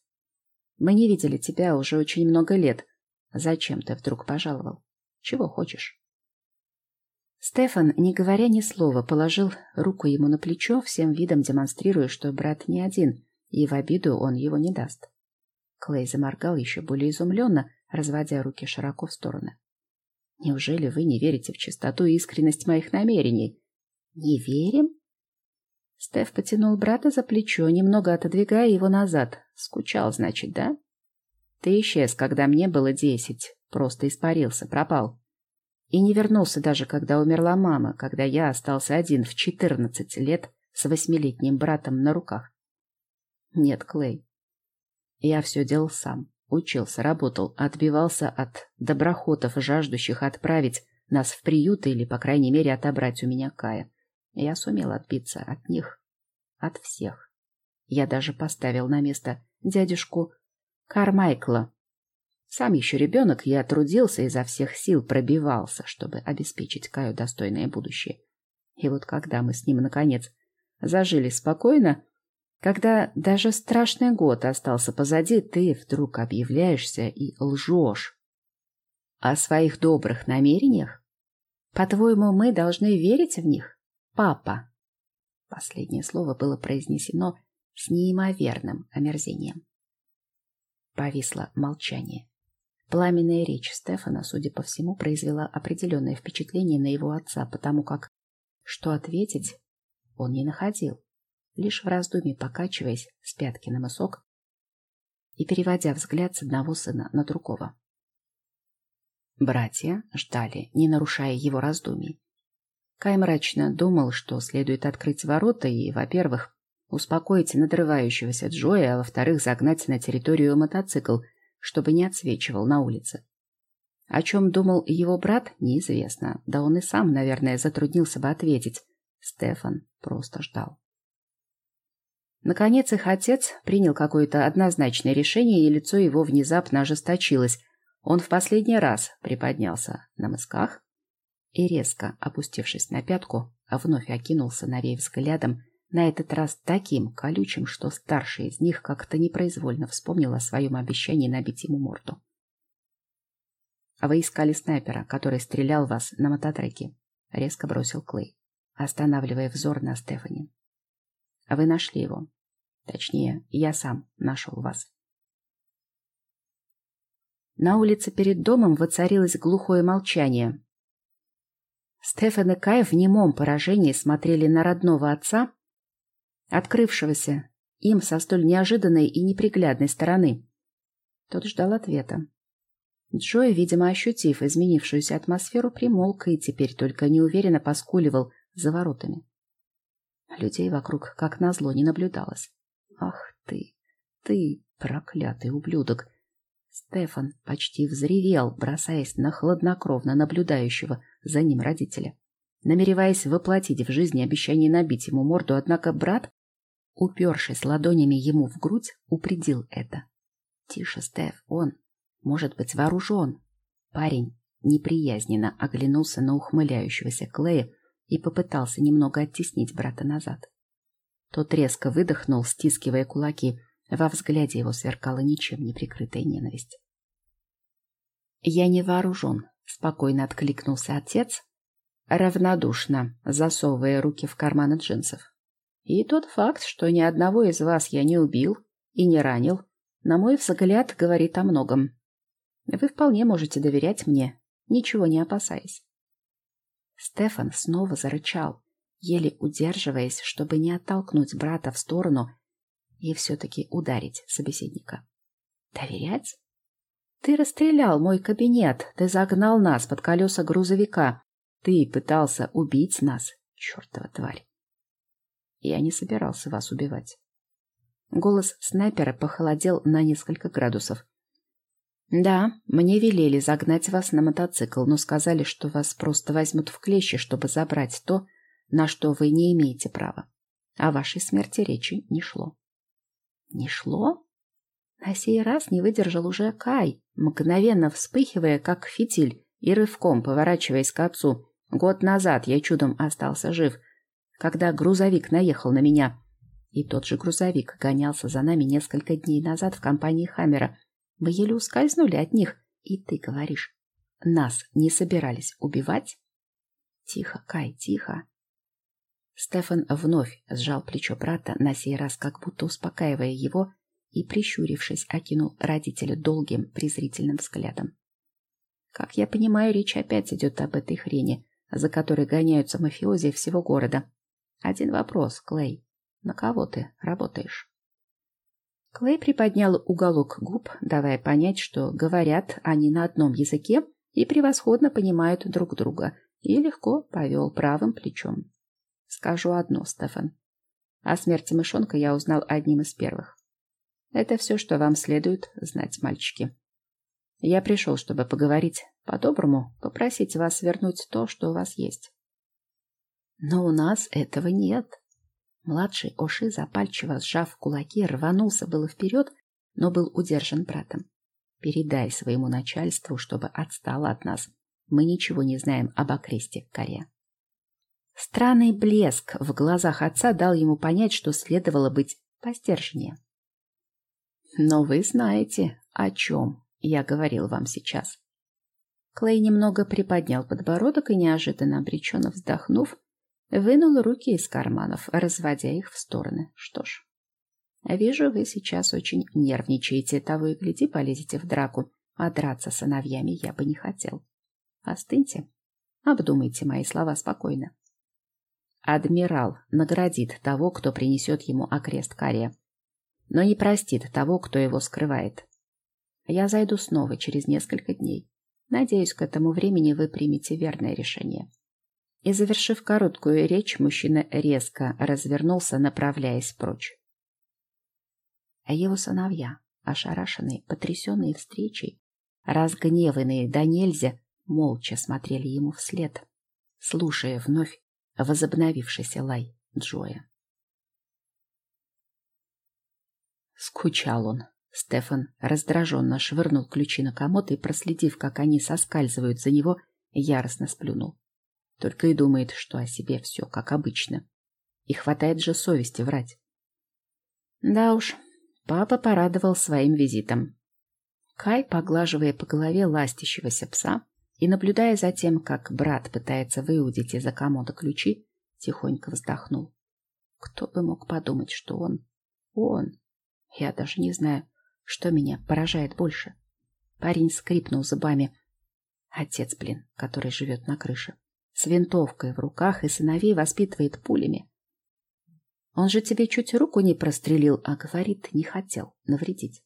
Мы не видели тебя уже очень много лет. Зачем ты вдруг пожаловал? Чего хочешь? Стефан, не говоря ни слова, положил руку ему на плечо, всем видом демонстрируя, что брат не один, и в обиду он его не даст. Клей заморгал еще более изумленно, разводя руки широко в стороны. «Неужели вы не верите в чистоту и искренность моих намерений?» «Не верим?» Стеф потянул брата за плечо, немного отодвигая его назад. Скучал, значит, да? Ты исчез, когда мне было десять. Просто испарился, пропал. И не вернулся даже, когда умерла мама, когда я остался один в четырнадцать лет с восьмилетним братом на руках. Нет, Клей. Я все делал сам. Учился, работал, отбивался от доброхотов, жаждущих отправить нас в приют или, по крайней мере, отобрать у меня Кая. Я сумел отбиться от них, от всех. Я даже поставил на место дядюшку Кармайкла. Сам еще ребенок, я трудился изо всех сил, пробивался, чтобы обеспечить Каю достойное будущее. И вот когда мы с ним, наконец, зажили спокойно, когда даже страшный год остался позади, ты вдруг объявляешься и лжешь. О своих добрых намерениях? По-твоему, мы должны верить в них? Папа. Последнее слово было произнесено с неимоверным омерзением. Повисло молчание. Пламенная речь Стефана, судя по всему, произвела определенное впечатление на его отца, потому как, что ответить, он не находил, лишь в раздумье покачиваясь с пятки на мысок и переводя взгляд с одного сына на другого. Братья ждали, не нарушая его раздумий. Кай мрачно думал, что следует открыть ворота и, во-первых, успокоить надрывающегося Джоя, а во-вторых, загнать на территорию мотоцикл, чтобы не отсвечивал на улице. О чем думал его брат, неизвестно. Да он и сам, наверное, затруднился бы ответить. Стефан просто ждал. Наконец их отец принял какое-то однозначное решение, и лицо его внезапно ожесточилось. Он в последний раз приподнялся на мысках и, резко опустившись на пятку, вновь окинул сыновей взглядом, на этот раз таким колючим, что старший из них как-то непроизвольно вспомнил о своем обещании набить ему морду. «А «Вы искали снайпера, который стрелял вас на мототреке», — резко бросил Клей, останавливая взор на Стефани. «А вы нашли его. Точнее, я сам нашел вас». На улице перед домом воцарилось глухое молчание, Стефан и Кай в немом поражении смотрели на родного отца, открывшегося им со столь неожиданной и неприглядной стороны. Тот ждал ответа. Джой, видимо, ощутив изменившуюся атмосферу, примолк и теперь только неуверенно поскуливал за воротами. Людей вокруг, как назло, не наблюдалось. «Ах ты, ты, проклятый ублюдок!» Стефан почти взревел, бросаясь на хладнокровно наблюдающего за ним родителя, намереваясь воплотить в жизни обещание набить ему морду, однако брат, упершись ладонями ему в грудь, упредил это. «Тише, Стеф, он может быть вооружен». Парень неприязненно оглянулся на ухмыляющегося Клея и попытался немного оттеснить брата назад. Тот резко выдохнул, стискивая кулаки, во взгляде его сверкала ничем не прикрытая ненависть. «Я не вооружен», — спокойно откликнулся отец, равнодушно засовывая руки в карманы джинсов. «И тот факт, что ни одного из вас я не убил и не ранил, на мой взгляд, говорит о многом. Вы вполне можете доверять мне, ничего не опасаясь». Стефан снова зарычал, еле удерживаясь, чтобы не оттолкнуть брата в сторону и все-таки ударить собеседника. Доверять? Ты расстрелял мой кабинет, ты загнал нас под колеса грузовика, ты пытался убить нас, чертова тварь. Я не собирался вас убивать. Голос снайпера похолодел на несколько градусов. Да, мне велели загнать вас на мотоцикл, но сказали, что вас просто возьмут в клещи, чтобы забрать то, на что вы не имеете права. О вашей смерти речи не шло. Не шло? На сей раз не выдержал уже Кай, мгновенно вспыхивая, как фитиль, и рывком поворачиваясь к отцу. Год назад я чудом остался жив, когда грузовик наехал на меня. И тот же грузовик гонялся за нами несколько дней назад в компании Хаммера. Мы еле ускользнули от них. И ты говоришь, нас не собирались убивать? Тихо, Кай, тихо. Стефан вновь сжал плечо брата, на сей раз как будто успокаивая его, и, прищурившись, окинул родителя долгим, презрительным взглядом. Как я понимаю, речь опять идет об этой хрени, за которой гоняются мафиози всего города. Один вопрос, Клей. На кого ты работаешь? Клей приподнял уголок губ, давая понять, что говорят они на одном языке и превосходно понимают друг друга, и легко повел правым плечом. Скажу одно, Стефан. О смерти мышонка я узнал одним из первых. Это все, что вам следует знать, мальчики. Я пришел, чтобы поговорить по-доброму, попросить вас вернуть то, что у вас есть. Но у нас этого нет. Младший Оши, запальчиво сжав кулаки, рванулся было вперед, но был удержан братом. Передай своему начальству, чтобы отстало от нас. Мы ничего не знаем об окресте Коре. Странный блеск в глазах отца дал ему понять, что следовало быть постерженнее. Но вы знаете, о чем я говорил вам сейчас. Клей немного приподнял подбородок и, неожиданно обреченно вздохнув, вынул руки из карманов, разводя их в стороны. Что ж, вижу, вы сейчас очень нервничаете, того и гляди, полезете в драку, а драться сыновьями я бы не хотел. Остыньте, обдумайте мои слова спокойно. Адмирал наградит того, кто принесет ему окрест кария но не простит того, кто его скрывает. Я зайду снова через несколько дней. Надеюсь, к этому времени вы примете верное решение. И, завершив короткую речь, мужчина резко развернулся, направляясь прочь. А его сыновья, ошарашенные, потрясенные встречей, разгневанные до нельзя, молча смотрели ему вслед, слушая вновь возобновившийся лай Джоя. Скучал он. Стефан раздраженно швырнул ключи на комод и, проследив, как они соскальзывают за него, яростно сплюнул. Только и думает, что о себе все как обычно. И хватает же совести врать. Да уж, папа порадовал своим визитом. Кай, поглаживая по голове ластящегося пса и наблюдая за тем, как брат пытается выудить из-за комода ключи, тихонько вздохнул. Кто бы мог подумать, что он... он я даже не знаю, что меня поражает больше. Парень скрипнул зубами. Отец, блин, который живет на крыше. С винтовкой в руках и сыновей воспитывает пулями. Он же тебе чуть руку не прострелил, а говорит, не хотел навредить.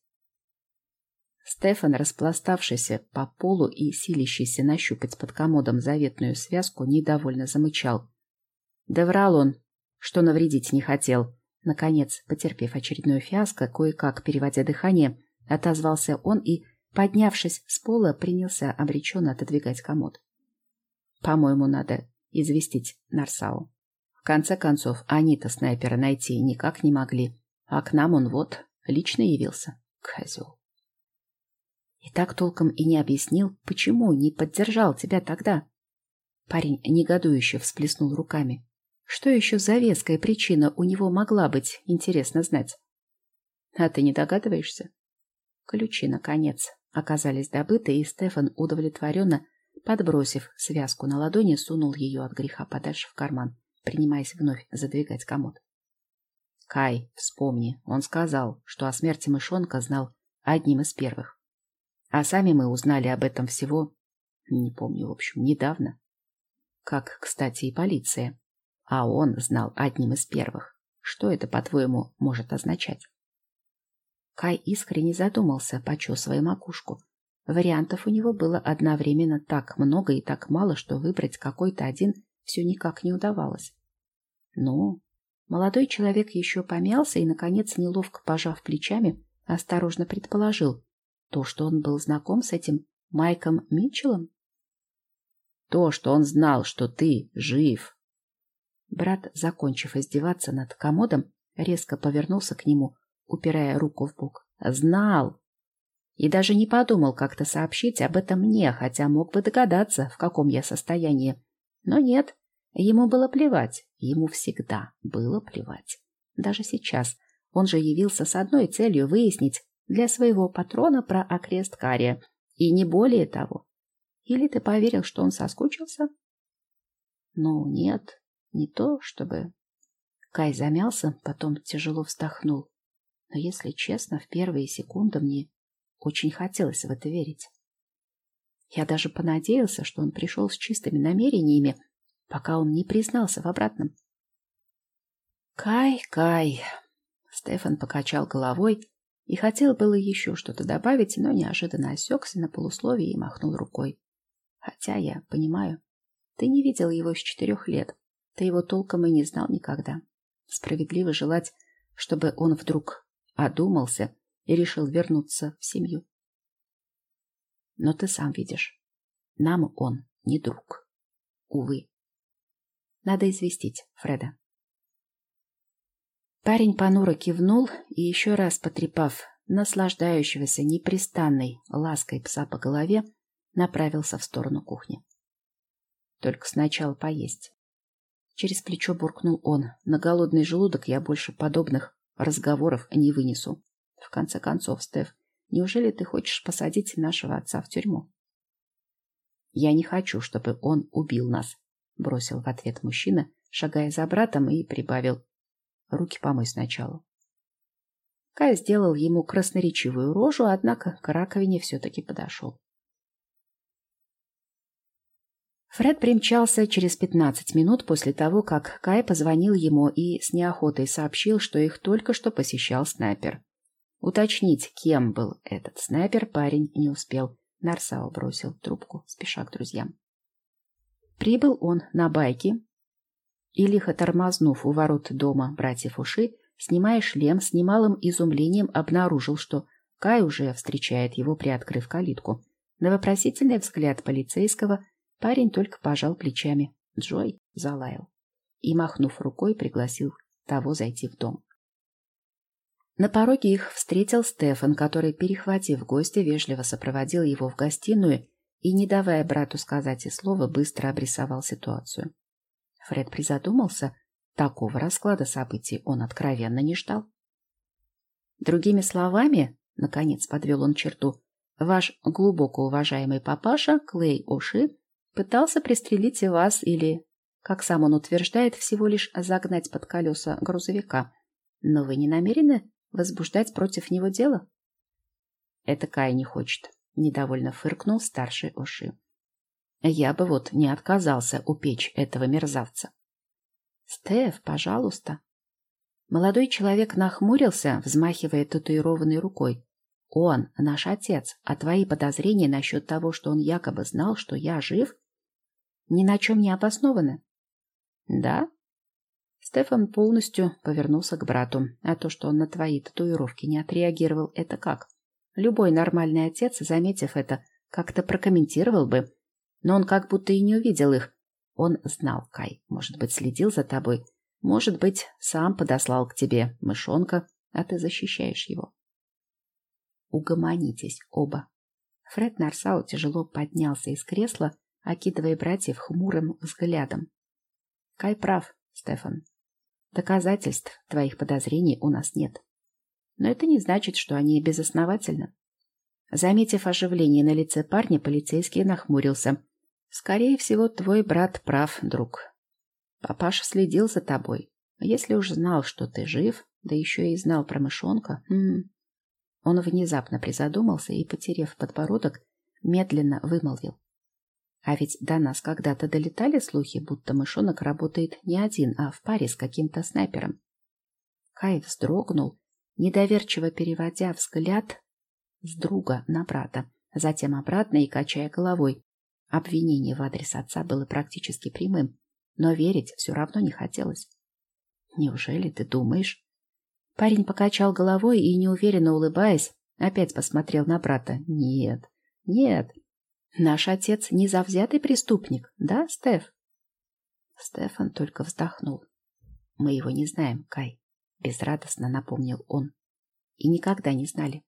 Стефан, распластавшийся по полу и силящийся нащупать под комодом заветную связку, недовольно замычал. Да врал он, что навредить не хотел. Наконец, потерпев очередную фиаско, кое-как переводя дыхание, отозвался он и, поднявшись с пола, принялся обреченно отодвигать комод. «По-моему, надо известить Нарсау. В конце концов, они-то снайпера найти никак не могли, а к нам он вот лично явился. Козел. И так толком и не объяснил, почему не поддержал тебя тогда. Парень негодующе всплеснул руками. Что еще за веская причина у него могла быть, интересно знать. А ты не догадываешься? Ключи, наконец, оказались добыты, и Стефан, удовлетворенно, подбросив связку на ладони, сунул ее от греха подальше в карман, принимаясь вновь задвигать комод. Кай, вспомни, он сказал, что о смерти мышонка знал одним из первых. А сами мы узнали об этом всего, не помню, в общем, недавно. Как, кстати, и полиция. А он знал одним из первых. Что это, по-твоему, может означать? Кай искренне задумался, почесывая макушку. Вариантов у него было одновременно так много и так мало, что выбрать какой-то один все никак не удавалось. Ну, молодой человек еще помялся и, наконец, неловко пожав плечами, осторожно предположил то, что он был знаком с этим Майком Митчеллом. То, что он знал, что ты жив, Брат, закончив издеваться над комодом, резко повернулся к нему, упирая руку в бок. Знал. И даже не подумал как-то сообщить об этом мне, хотя мог бы догадаться, в каком я состоянии. Но нет, ему было плевать. Ему всегда было плевать. Даже сейчас. Он же явился с одной целью выяснить для своего патрона про окрест Кария. И не более того. Или ты поверил, что он соскучился? Ну, нет, не то, чтобы... Кай замялся, потом тяжело вздохнул. Но, если честно, в первые секунды мне очень хотелось в это верить. Я даже понадеялся, что он пришел с чистыми намерениями, пока он не признался в обратном. «Кай, Кай!» Стефан покачал головой и хотел было еще что-то добавить, но неожиданно осекся на полусловие и махнул рукой. «Хотя я понимаю, ты не видел его с четырех лет, ты его толком и не знал никогда. Справедливо желать, чтобы он вдруг одумался и решил вернуться в семью. Но ты сам видишь, нам он не друг. Увы. Надо известить Фреда. Парень понуро кивнул и еще раз потрепав наслаждающегося непрестанной лаской пса по голове, направился в сторону кухни. Только сначала поесть. Через плечо буркнул он. На голодный желудок я больше подобных разговоров не вынесу. В конце концов, Стеф, неужели ты хочешь посадить нашего отца в тюрьму? Я не хочу, чтобы он убил нас, бросил в ответ мужчина, шагая за братом и прибавил. Руки помой сначала. Кай сделал ему красноречивую рожу, однако к раковине все-таки подошел. Фред примчался через пятнадцать минут после того, как Кай позвонил ему и с неохотой сообщил, что их только что посещал снайпер. Уточнить, кем был этот снайпер, парень не успел. Нарсао бросил трубку, спеша к друзьям. Прибыл он на байке и, лихо тормознув у ворот дома братьев Уши, снимая шлем, с немалым изумлением обнаружил, что Кай уже встречает его, приоткрыв калитку. На вопросительный взгляд полицейского Парень только пожал плечами. Джой залаял. И, махнув рукой, пригласил того зайти в дом. На пороге их встретил Стефан, который, перехватив гостя, вежливо сопроводил его в гостиную и, не давая брату сказать и слова, быстро обрисовал ситуацию. Фред призадумался. Такого расклада событий он откровенно не ждал. Другими словами, наконец подвел он черту, ваш глубоко уважаемый папаша Клей Оши Пытался пристрелить вас или, как сам он утверждает, всего лишь загнать под колеса грузовика. Но вы не намерены возбуждать против него дело? Это Кай не хочет. Недовольно фыркнул старший Оши. Я бы вот не отказался упечь этого мерзавца. Стеф, пожалуйста. Молодой человек нахмурился, взмахивая татуированной рукой. Он наш отец, а твои подозрения насчет того, что он якобы знал, что я жив, ни на чем не обоснованы. Да? Стефан полностью повернулся к брату. А то, что он на твои татуировки не отреагировал, это как? Любой нормальный отец, заметив это, как-то прокомментировал бы. Но он как будто и не увидел их. Он знал, Кай, может быть, следил за тобой. Может быть, сам подослал к тебе мышонка, а ты защищаешь его. Угомонитесь оба. Фред Нарсау тяжело поднялся из кресла, окидывая братьев хмурым взглядом. Кай прав, Стефан. Доказательств твоих подозрений у нас нет. Но это не значит, что они безосновательны. Заметив оживление на лице парня, полицейский нахмурился. Скорее всего, твой брат прав, друг. Папаша следил за тобой. Если уж знал, что ты жив, да еще и знал про мышонка, хм, он внезапно призадумался и, потерев подбородок, медленно вымолвил. А ведь до нас когда-то долетали слухи, будто мышонок работает не один, а в паре с каким-то снайпером. Кай вздрогнул, недоверчиво переводя взгляд с друга на брата, затем обратно и качая головой. Обвинение в адрес отца было практически прямым, но верить все равно не хотелось. «Неужели ты думаешь, Парень покачал головой и, неуверенно улыбаясь, опять посмотрел на брата. «Нет, нет, наш отец не завзятый преступник, да, Стеф?» Стефан только вздохнул. «Мы его не знаем, Кай», — безрадостно напомнил он. «И никогда не знали.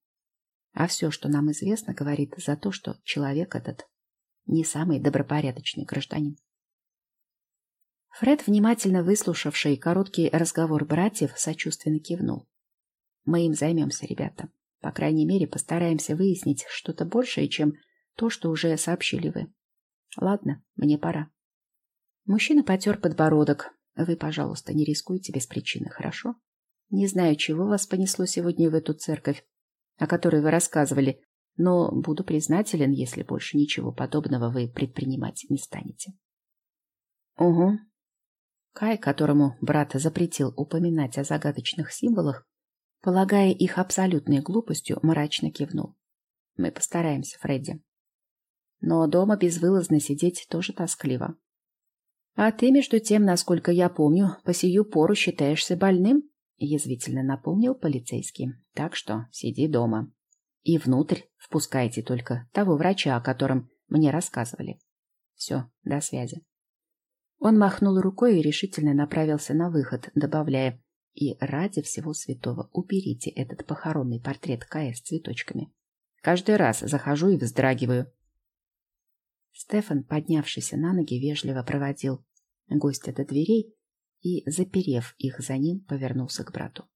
А все, что нам известно, говорит за то, что человек этот не самый добропорядочный гражданин. Фред, внимательно выслушавший короткий разговор братьев, сочувственно кивнул. «Мы им займемся, ребята. По крайней мере, постараемся выяснить что-то большее, чем то, что уже сообщили вы. Ладно, мне пора». Мужчина потер подбородок. «Вы, пожалуйста, не рискуйте без причины, хорошо? Не знаю, чего вас понесло сегодня в эту церковь, о которой вы рассказывали, но буду признателен, если больше ничего подобного вы предпринимать не станете». «Угу», Кай, которому брат запретил упоминать о загадочных символах, полагая их абсолютной глупостью, мрачно кивнул. «Мы постараемся, Фредди. Но дома безвылазно сидеть тоже тоскливо. А ты, между тем, насколько я помню, по сию пору считаешься больным?» язвительно напомнил полицейский. «Так что сиди дома. И внутрь впускайте только того врача, о котором мне рассказывали. Все, до связи». Он махнул рукой и решительно направился на выход, добавляя «И ради всего святого уберите этот похоронный портрет Кая с цветочками. Каждый раз захожу и вздрагиваю». Стефан, поднявшийся на ноги, вежливо проводил гостя до дверей и, заперев их за ним, повернулся к брату.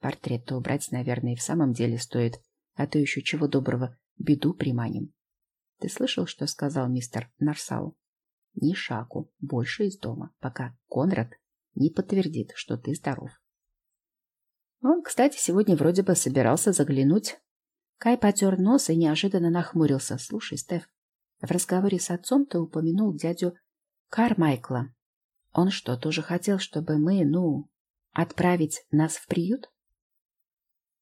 Портрет-то убрать, наверное, и в самом деле стоит, а то еще чего доброго, беду приманим. Ты слышал, что сказал мистер Нарсау? Ни шагу больше из дома, пока Конрад не подтвердит, что ты здоров. Он, кстати, сегодня вроде бы собирался заглянуть. Кай потер нос и неожиданно нахмурился. Слушай, Стеф, в разговоре с отцом ты упомянул дядю Кармайкла. Он что, тоже хотел, чтобы мы, ну, отправить нас в приют?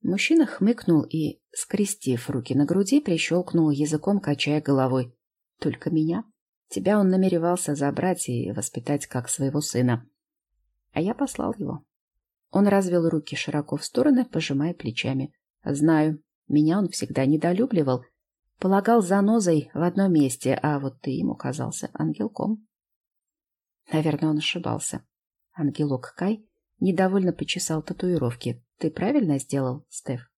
Мужчина хмыкнул и, скрестив руки на груди, прищелкнул языком, качая головой. Только меня? Тебя он намеревался забрать и воспитать как своего сына. А я послал его. Он развел руки широко в стороны, пожимая плечами. Знаю, меня он всегда недолюбливал. Полагал занозой в одном месте, а вот ты ему казался ангелком. Наверное, он ошибался. Ангелок Кай недовольно почесал татуировки. Ты правильно сделал, Стеф?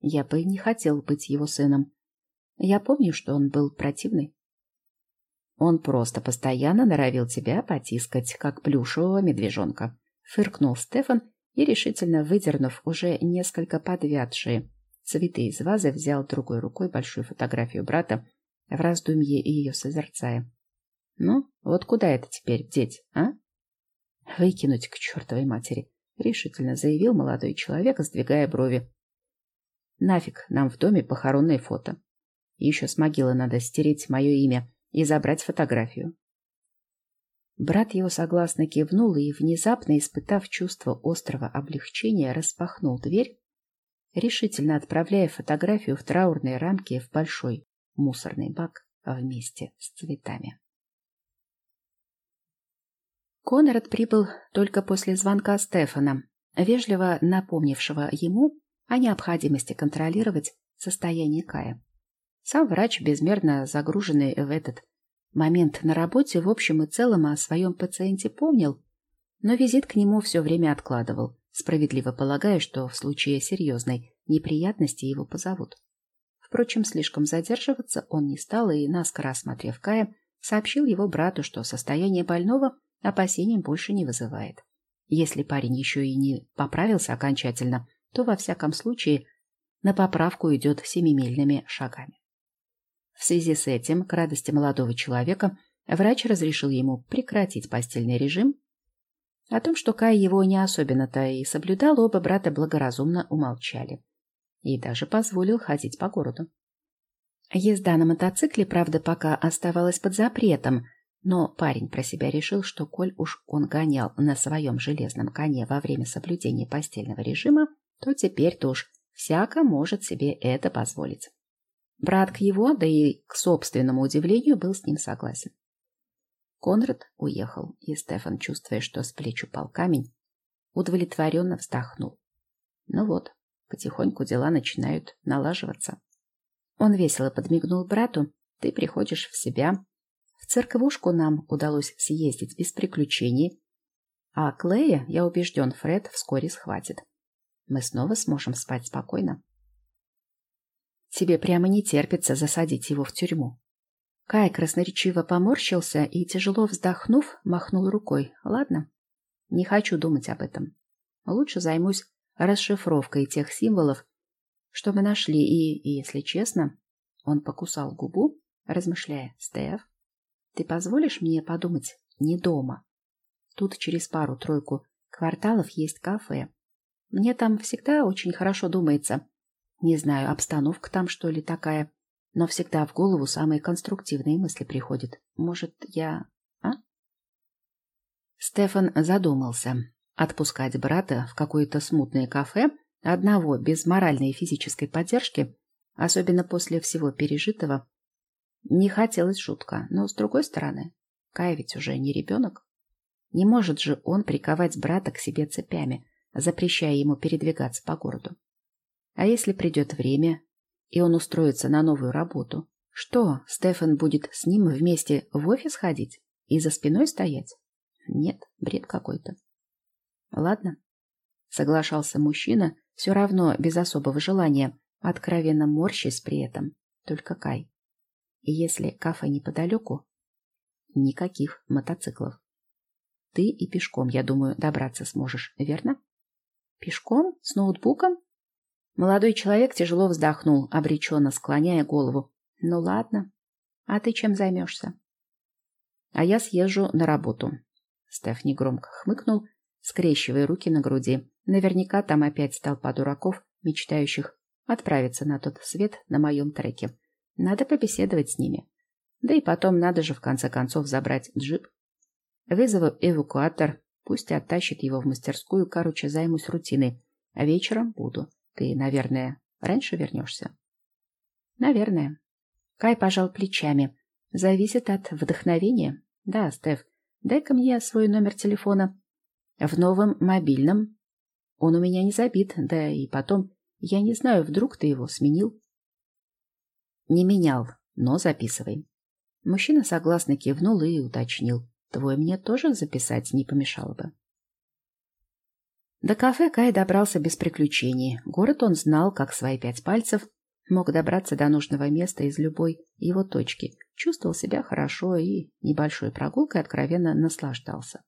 Я бы не хотел быть его сыном. Я помню, что он был противный. Он просто постоянно норовил тебя потискать, как плюшевого медвежонка. Фыркнул Стефан и, решительно выдернув уже несколько подвядшие цветы из вазы, взял другой рукой большую фотографию брата, в раздумье ее созерцая. «Ну, вот куда это теперь деть, а?» «Выкинуть к чертовой матери», — решительно заявил молодой человек, сдвигая брови. «Нафиг нам в доме похоронное фото. Еще с могилы надо стереть мое имя» и забрать фотографию. Брат его согласно кивнул и, внезапно испытав чувство острого облегчения, распахнул дверь, решительно отправляя фотографию в траурной рамке в большой мусорный бак вместе с цветами. Конрад прибыл только после звонка Стефана, вежливо напомнившего ему о необходимости контролировать состояние Кая. Сам врач, безмерно загруженный в этот момент на работе, в общем и целом о своем пациенте помнил, но визит к нему все время откладывал, справедливо полагая, что в случае серьезной неприятности его позовут. Впрочем, слишком задерживаться он не стал и, наскоро осмотрев Кая, сообщил его брату, что состояние больного опасений больше не вызывает. Если парень еще и не поправился окончательно, то, во всяком случае, на поправку идет семимильными шагами. В связи с этим, к радости молодого человека, врач разрешил ему прекратить постельный режим. О том, что Кай его не особенно-то и соблюдал, оба брата благоразумно умолчали. И даже позволил ходить по городу. Езда на мотоцикле, правда, пока оставалась под запретом, но парень про себя решил, что коль уж он гонял на своем железном коне во время соблюдения постельного режима, то теперь-то уж всяко может себе это позволить. Брат к его, да и к собственному удивлению, был с ним согласен. Конрад уехал, и Стефан, чувствуя, что с плеч упал камень, удовлетворенно вздохнул. Ну вот, потихоньку дела начинают налаживаться. Он весело подмигнул брату. Ты приходишь в себя. В церковушку нам удалось съездить без приключений. А Клея, я убежден, Фред вскоре схватит. Мы снова сможем спать спокойно. Тебе прямо не терпится засадить его в тюрьму. Кай красноречиво поморщился и, тяжело вздохнув, махнул рукой. Ладно, не хочу думать об этом. Лучше займусь расшифровкой тех символов, что мы нашли, и, если честно, он покусал губу, размышляя. Стеф, ты позволишь мне подумать не дома? Тут через пару-тройку кварталов есть кафе. Мне там всегда очень хорошо думается. Не знаю, обстановка там что ли такая, но всегда в голову самые конструктивные мысли приходят. Может, я... а? Стефан задумался. Отпускать брата в какое-то смутное кафе, одного, без моральной и физической поддержки, особенно после всего пережитого, не хотелось шутка, но, с другой стороны, Кай ведь уже не ребенок. Не может же он приковать брата к себе цепями, запрещая ему передвигаться по городу. А если придет время, и он устроится на новую работу, что, Стефан будет с ним вместе в офис ходить и за спиной стоять? Нет, бред какой-то. Ладно, соглашался мужчина, все равно без особого желания, откровенно морщась при этом, только Кай. Если кафе неподалеку, никаких мотоциклов. Ты и пешком, я думаю, добраться сможешь, верно? Пешком? С ноутбуком? Молодой человек тяжело вздохнул, обреченно склоняя голову. Ну ладно. А ты чем займешься? А я съезжу на работу. Стеф негромко хмыкнул, скрещивая руки на груди. Наверняка там опять толпа дураков, мечтающих отправиться на тот свет на моем треке. Надо побеседовать с ними. Да и потом надо же в конце концов забрать джип. Вызову эвакуатор, пусть оттащит его в мастерскую, короче, займусь рутиной. А вечером буду. Ты, наверное, раньше вернешься? Наверное. Кай пожал плечами. Зависит от вдохновения. Да, Стеф, дай-ка мне свой номер телефона. В новом мобильном. Он у меня не забит, да и потом, я не знаю, вдруг ты его сменил. Не менял, но записывай. Мужчина согласно кивнул и уточнил. Твой мне тоже записать не помешало бы. До кафе Кай добрался без приключений. Город он знал, как свои пять пальцев, мог добраться до нужного места из любой его точки, чувствовал себя хорошо и небольшой прогулкой откровенно наслаждался.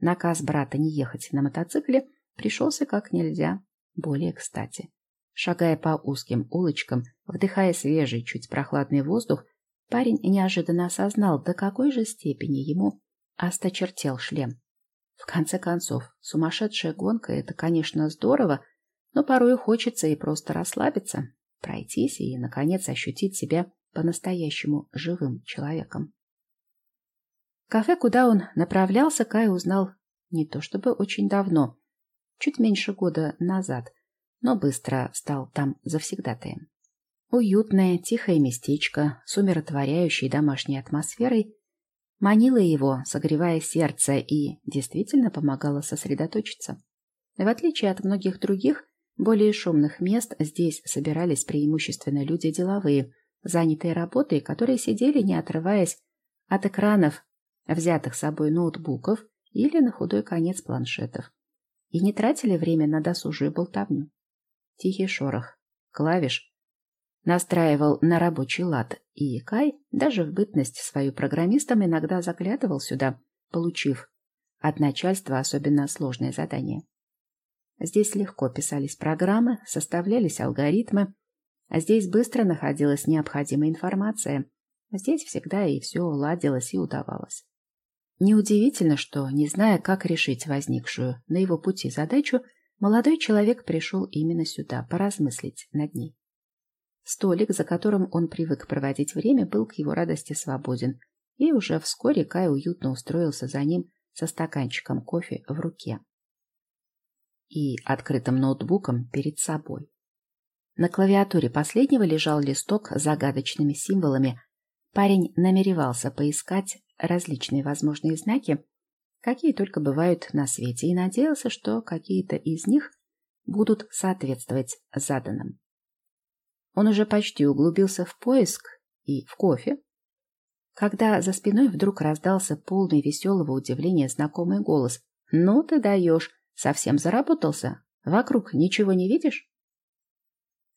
Наказ брата не ехать на мотоцикле пришелся как нельзя более кстати. Шагая по узким улочкам, вдыхая свежий, чуть прохладный воздух, парень неожиданно осознал, до какой же степени ему осточертел шлем. В конце концов, сумасшедшая гонка — это, конечно, здорово, но порой хочется и просто расслабиться, пройтись и, наконец, ощутить себя по-настоящему живым человеком. Кафе, куда он направлялся, Кай узнал не то чтобы очень давно, чуть меньше года назад, но быстро стал там завсегдатаем. Уютное, тихое местечко с умиротворяющей домашней атмосферой манила его, согревая сердце и действительно помогала сосредоточиться. В отличие от многих других, более шумных мест, здесь собирались преимущественно люди деловые, занятые работой, которые сидели, не отрываясь от экранов, взятых с собой ноутбуков или на худой конец планшетов, и не тратили время на досужую болтовню. Тихий шорох, клавиш настраивал на рабочий лад, и Кай даже в бытность свою программистом иногда заглядывал сюда, получив от начальства особенно сложное задание. Здесь легко писались программы, составлялись алгоритмы, а здесь быстро находилась необходимая информация. Здесь всегда и все ладилось и удавалось. Неудивительно, что, не зная, как решить возникшую на его пути задачу, молодой человек пришел именно сюда, поразмыслить над ней. Столик, за которым он привык проводить время, был к его радости свободен, и уже вскоре Кай уютно устроился за ним со стаканчиком кофе в руке и открытым ноутбуком перед собой. На клавиатуре последнего лежал листок с загадочными символами. Парень намеревался поискать различные возможные знаки, какие только бывают на свете, и надеялся, что какие-то из них будут соответствовать заданным. Он уже почти углубился в поиск и в кофе, когда за спиной вдруг раздался полный веселого удивления знакомый голос. «Ну ты даешь! Совсем заработался? Вокруг ничего не видишь?»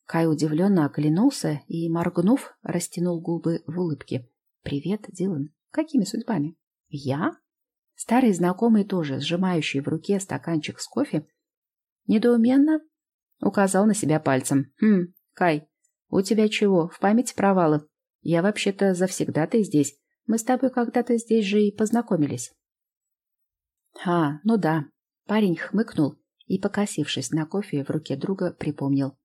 Кай удивленно оглянулся и, моргнув, растянул губы в улыбке. «Привет, Дилан. Какими судьбами?» «Я?» Старый знакомый тоже, сжимающий в руке стаканчик с кофе, недоуменно указал на себя пальцем. «Хм, Кай, у тебя чего, в память провалы? Я вообще-то завсегда-то здесь. Мы с тобой когда-то здесь же и познакомились». «А, ну да». Парень хмыкнул и, покосившись на кофе в руке друга, припомнил.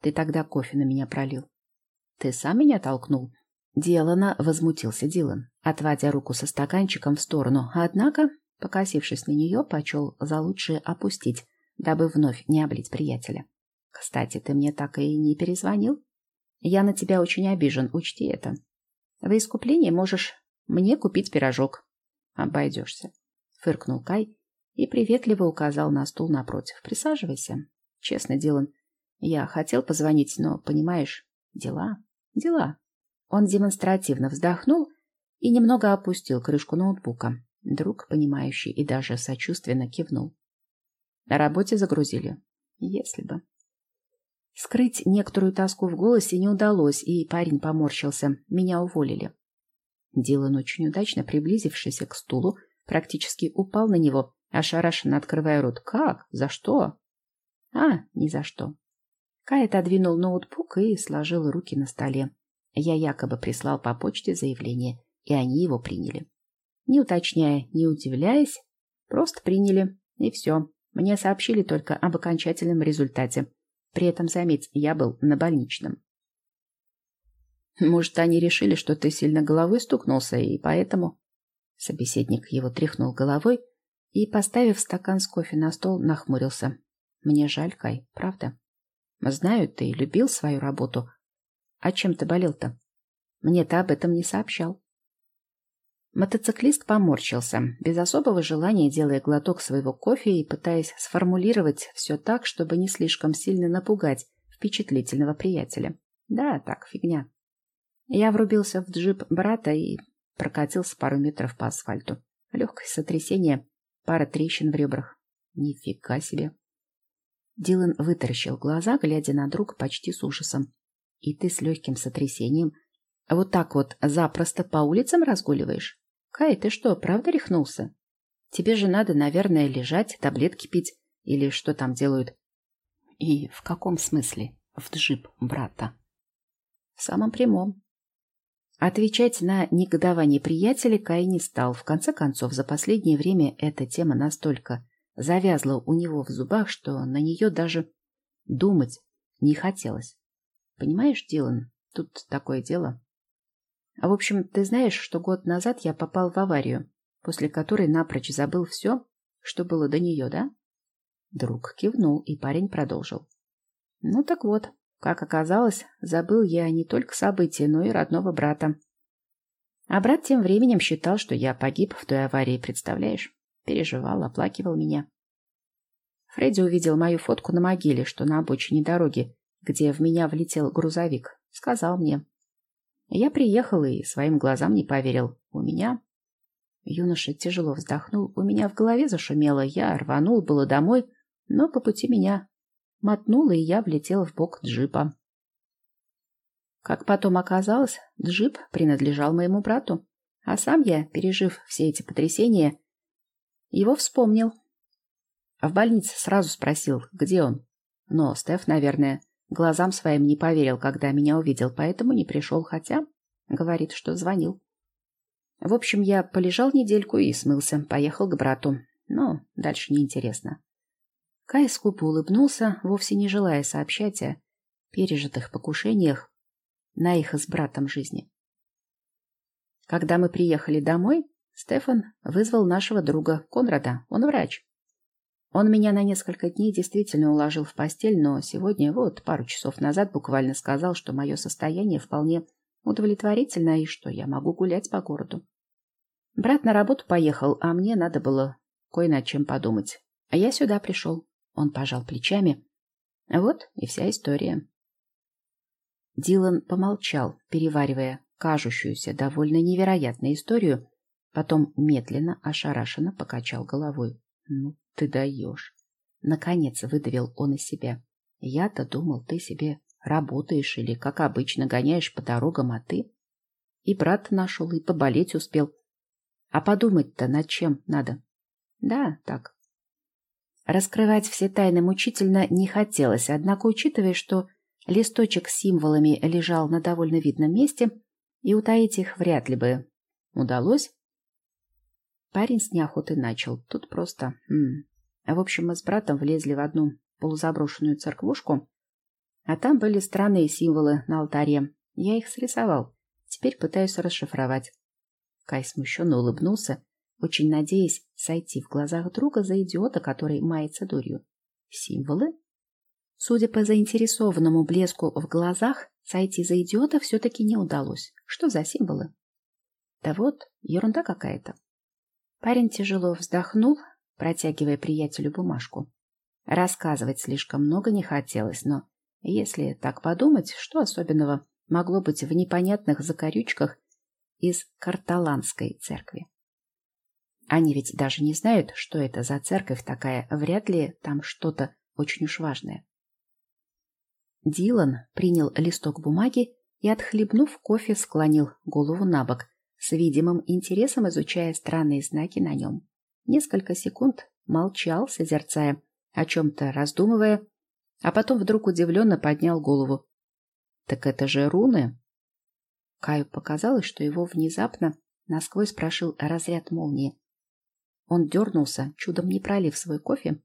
«Ты тогда кофе на меня пролил». «Ты сам меня толкнул?» Делано возмутился Дилан, отводя руку со стаканчиком в сторону, однако, покосившись на нее, почел за лучшее опустить, дабы вновь не облить приятеля. «Кстати, ты мне так и не перезвонил? Я на тебя очень обижен, учти это. В искупление можешь мне купить пирожок. Обойдешься», — фыркнул Кай и приветливо указал на стул напротив. «Присаживайся. Честно, Дилан, я хотел позвонить, но, понимаешь, дела, дела». Он демонстративно вздохнул и немного опустил крышку ноутбука. Друг, понимающий и даже сочувственно кивнул. На работе загрузили. Если бы. Скрыть некоторую тоску в голосе не удалось, и парень поморщился. Меня уволили. Дилан, очень удачно приблизившись к стулу, практически упал на него, ошарашенно открывая рот. «Как? За что?» «А, ни за что». Кай отодвинул ноутбук и сложил руки на столе. Я якобы прислал по почте заявление, и они его приняли. Не уточняя, не удивляясь, просто приняли, и все. Мне сообщили только об окончательном результате. При этом, заметь, я был на больничном. Может, они решили, что ты сильно головой стукнулся, и поэтому... Собеседник его тряхнул головой и, поставив стакан с кофе на стол, нахмурился. Мне жаль, Кай, правда? Знаю, ты любил свою работу, а чем ты болел-то? Мне ты об этом не сообщал. Мотоциклист поморщился, без особого желания делая глоток своего кофе и пытаясь сформулировать все так, чтобы не слишком сильно напугать впечатлительного приятеля. Да, так, фигня. Я врубился в джип брата и прокатился пару метров по асфальту. Легкое сотрясение, пара трещин в ребрах. Нифига себе. Дилан вытаращил глаза, глядя на друга почти с ужасом. И ты с легким сотрясением вот так вот запросто по улицам разгуливаешь? Кай, ты что, правда рехнулся? Тебе же надо, наверное, лежать, таблетки пить или что там делают. И в каком смысле? В джип брата. В самом прямом. Отвечать на негодование приятеля Кай не стал. В конце концов, за последнее время эта тема настолько завязла у него в зубах, что на нее даже думать не хотелось. Понимаешь, Дилан, тут такое дело. А в общем, ты знаешь, что год назад я попал в аварию, после которой напрочь забыл все, что было до нее, да? Друг кивнул, и парень продолжил. Ну так вот, как оказалось, забыл я не только события, но и родного брата. А брат тем временем считал, что я погиб в той аварии, представляешь? Переживал, оплакивал меня. Фредди увидел мою фотку на могиле, что на обочине дороги, где в меня влетел грузовик. Сказал мне. Я приехал и своим глазам не поверил. У меня... Юноша тяжело вздохнул. У меня в голове зашумело. Я рванул было домой, но по пути меня мотнуло, и я влетел в бок джипа. Как потом оказалось, джип принадлежал моему брату. А сам я, пережив все эти потрясения, его вспомнил. В больнице сразу спросил, где он. Но Стеф, наверное, Глазам своим не поверил, когда меня увидел, поэтому не пришел, хотя говорит, что звонил. В общем, я полежал недельку и смылся, поехал к брату. Но дальше неинтересно. Кай скупо улыбнулся, вовсе не желая сообщать о пережитых покушениях на их с братом жизни. Когда мы приехали домой, Стефан вызвал нашего друга Конрада, он врач. Он меня на несколько дней действительно уложил в постель, но сегодня, вот пару часов назад, буквально сказал, что мое состояние вполне удовлетворительно и что я могу гулять по городу. Брат на работу поехал, а мне надо было кое над чем подумать. А я сюда пришел. Он пожал плечами. Вот и вся история. Дилан помолчал, переваривая кажущуюся довольно невероятную историю, потом медленно, ошарашенно покачал головой. Ну, ты даешь. Наконец выдавил он из себя. Я-то думал, ты себе Работаешь или, как обычно, гоняешь по дорогам, а ты? И брата нашел, и поболеть успел. А подумать-то над чем надо? Да, так. Раскрывать все тайны мучительно не хотелось, однако, учитывая, что листочек с символами лежал на довольно видном месте, и утаить их вряд ли бы удалось, парень с неохотой начал. Тут просто... М -м. В общем, мы с братом влезли в одну полузаброшенную церквушку, а там были странные символы на алтаре. Я их срисовал. Теперь пытаюсь расшифровать. Кай смущенно улыбнулся, очень надеясь сойти в глазах друга за идиота, который мается дурью. Символы? Судя по заинтересованному блеску в глазах, сойти за идиота все-таки не удалось. Что за символы? Да вот, ерунда какая-то. Парень тяжело вздохнул, протягивая приятелю бумажку. Рассказывать слишком много не хотелось, но если так подумать, что особенного могло быть в непонятных закорючках из карталанской церкви? Они ведь даже не знают, что это за церковь такая, вряд ли там что-то очень уж важное. Дилан принял листок бумаги и, отхлебнув кофе, склонил голову на бок, с видимым интересом изучая странные знаки на нем. Несколько секунд молчал, созерцая, о чем-то раздумывая, а потом вдруг удивленно поднял голову. «Так это же руны!» Каю показалось, что его внезапно насквозь прошил разряд молнии. Он дернулся, чудом не пролив свой кофе,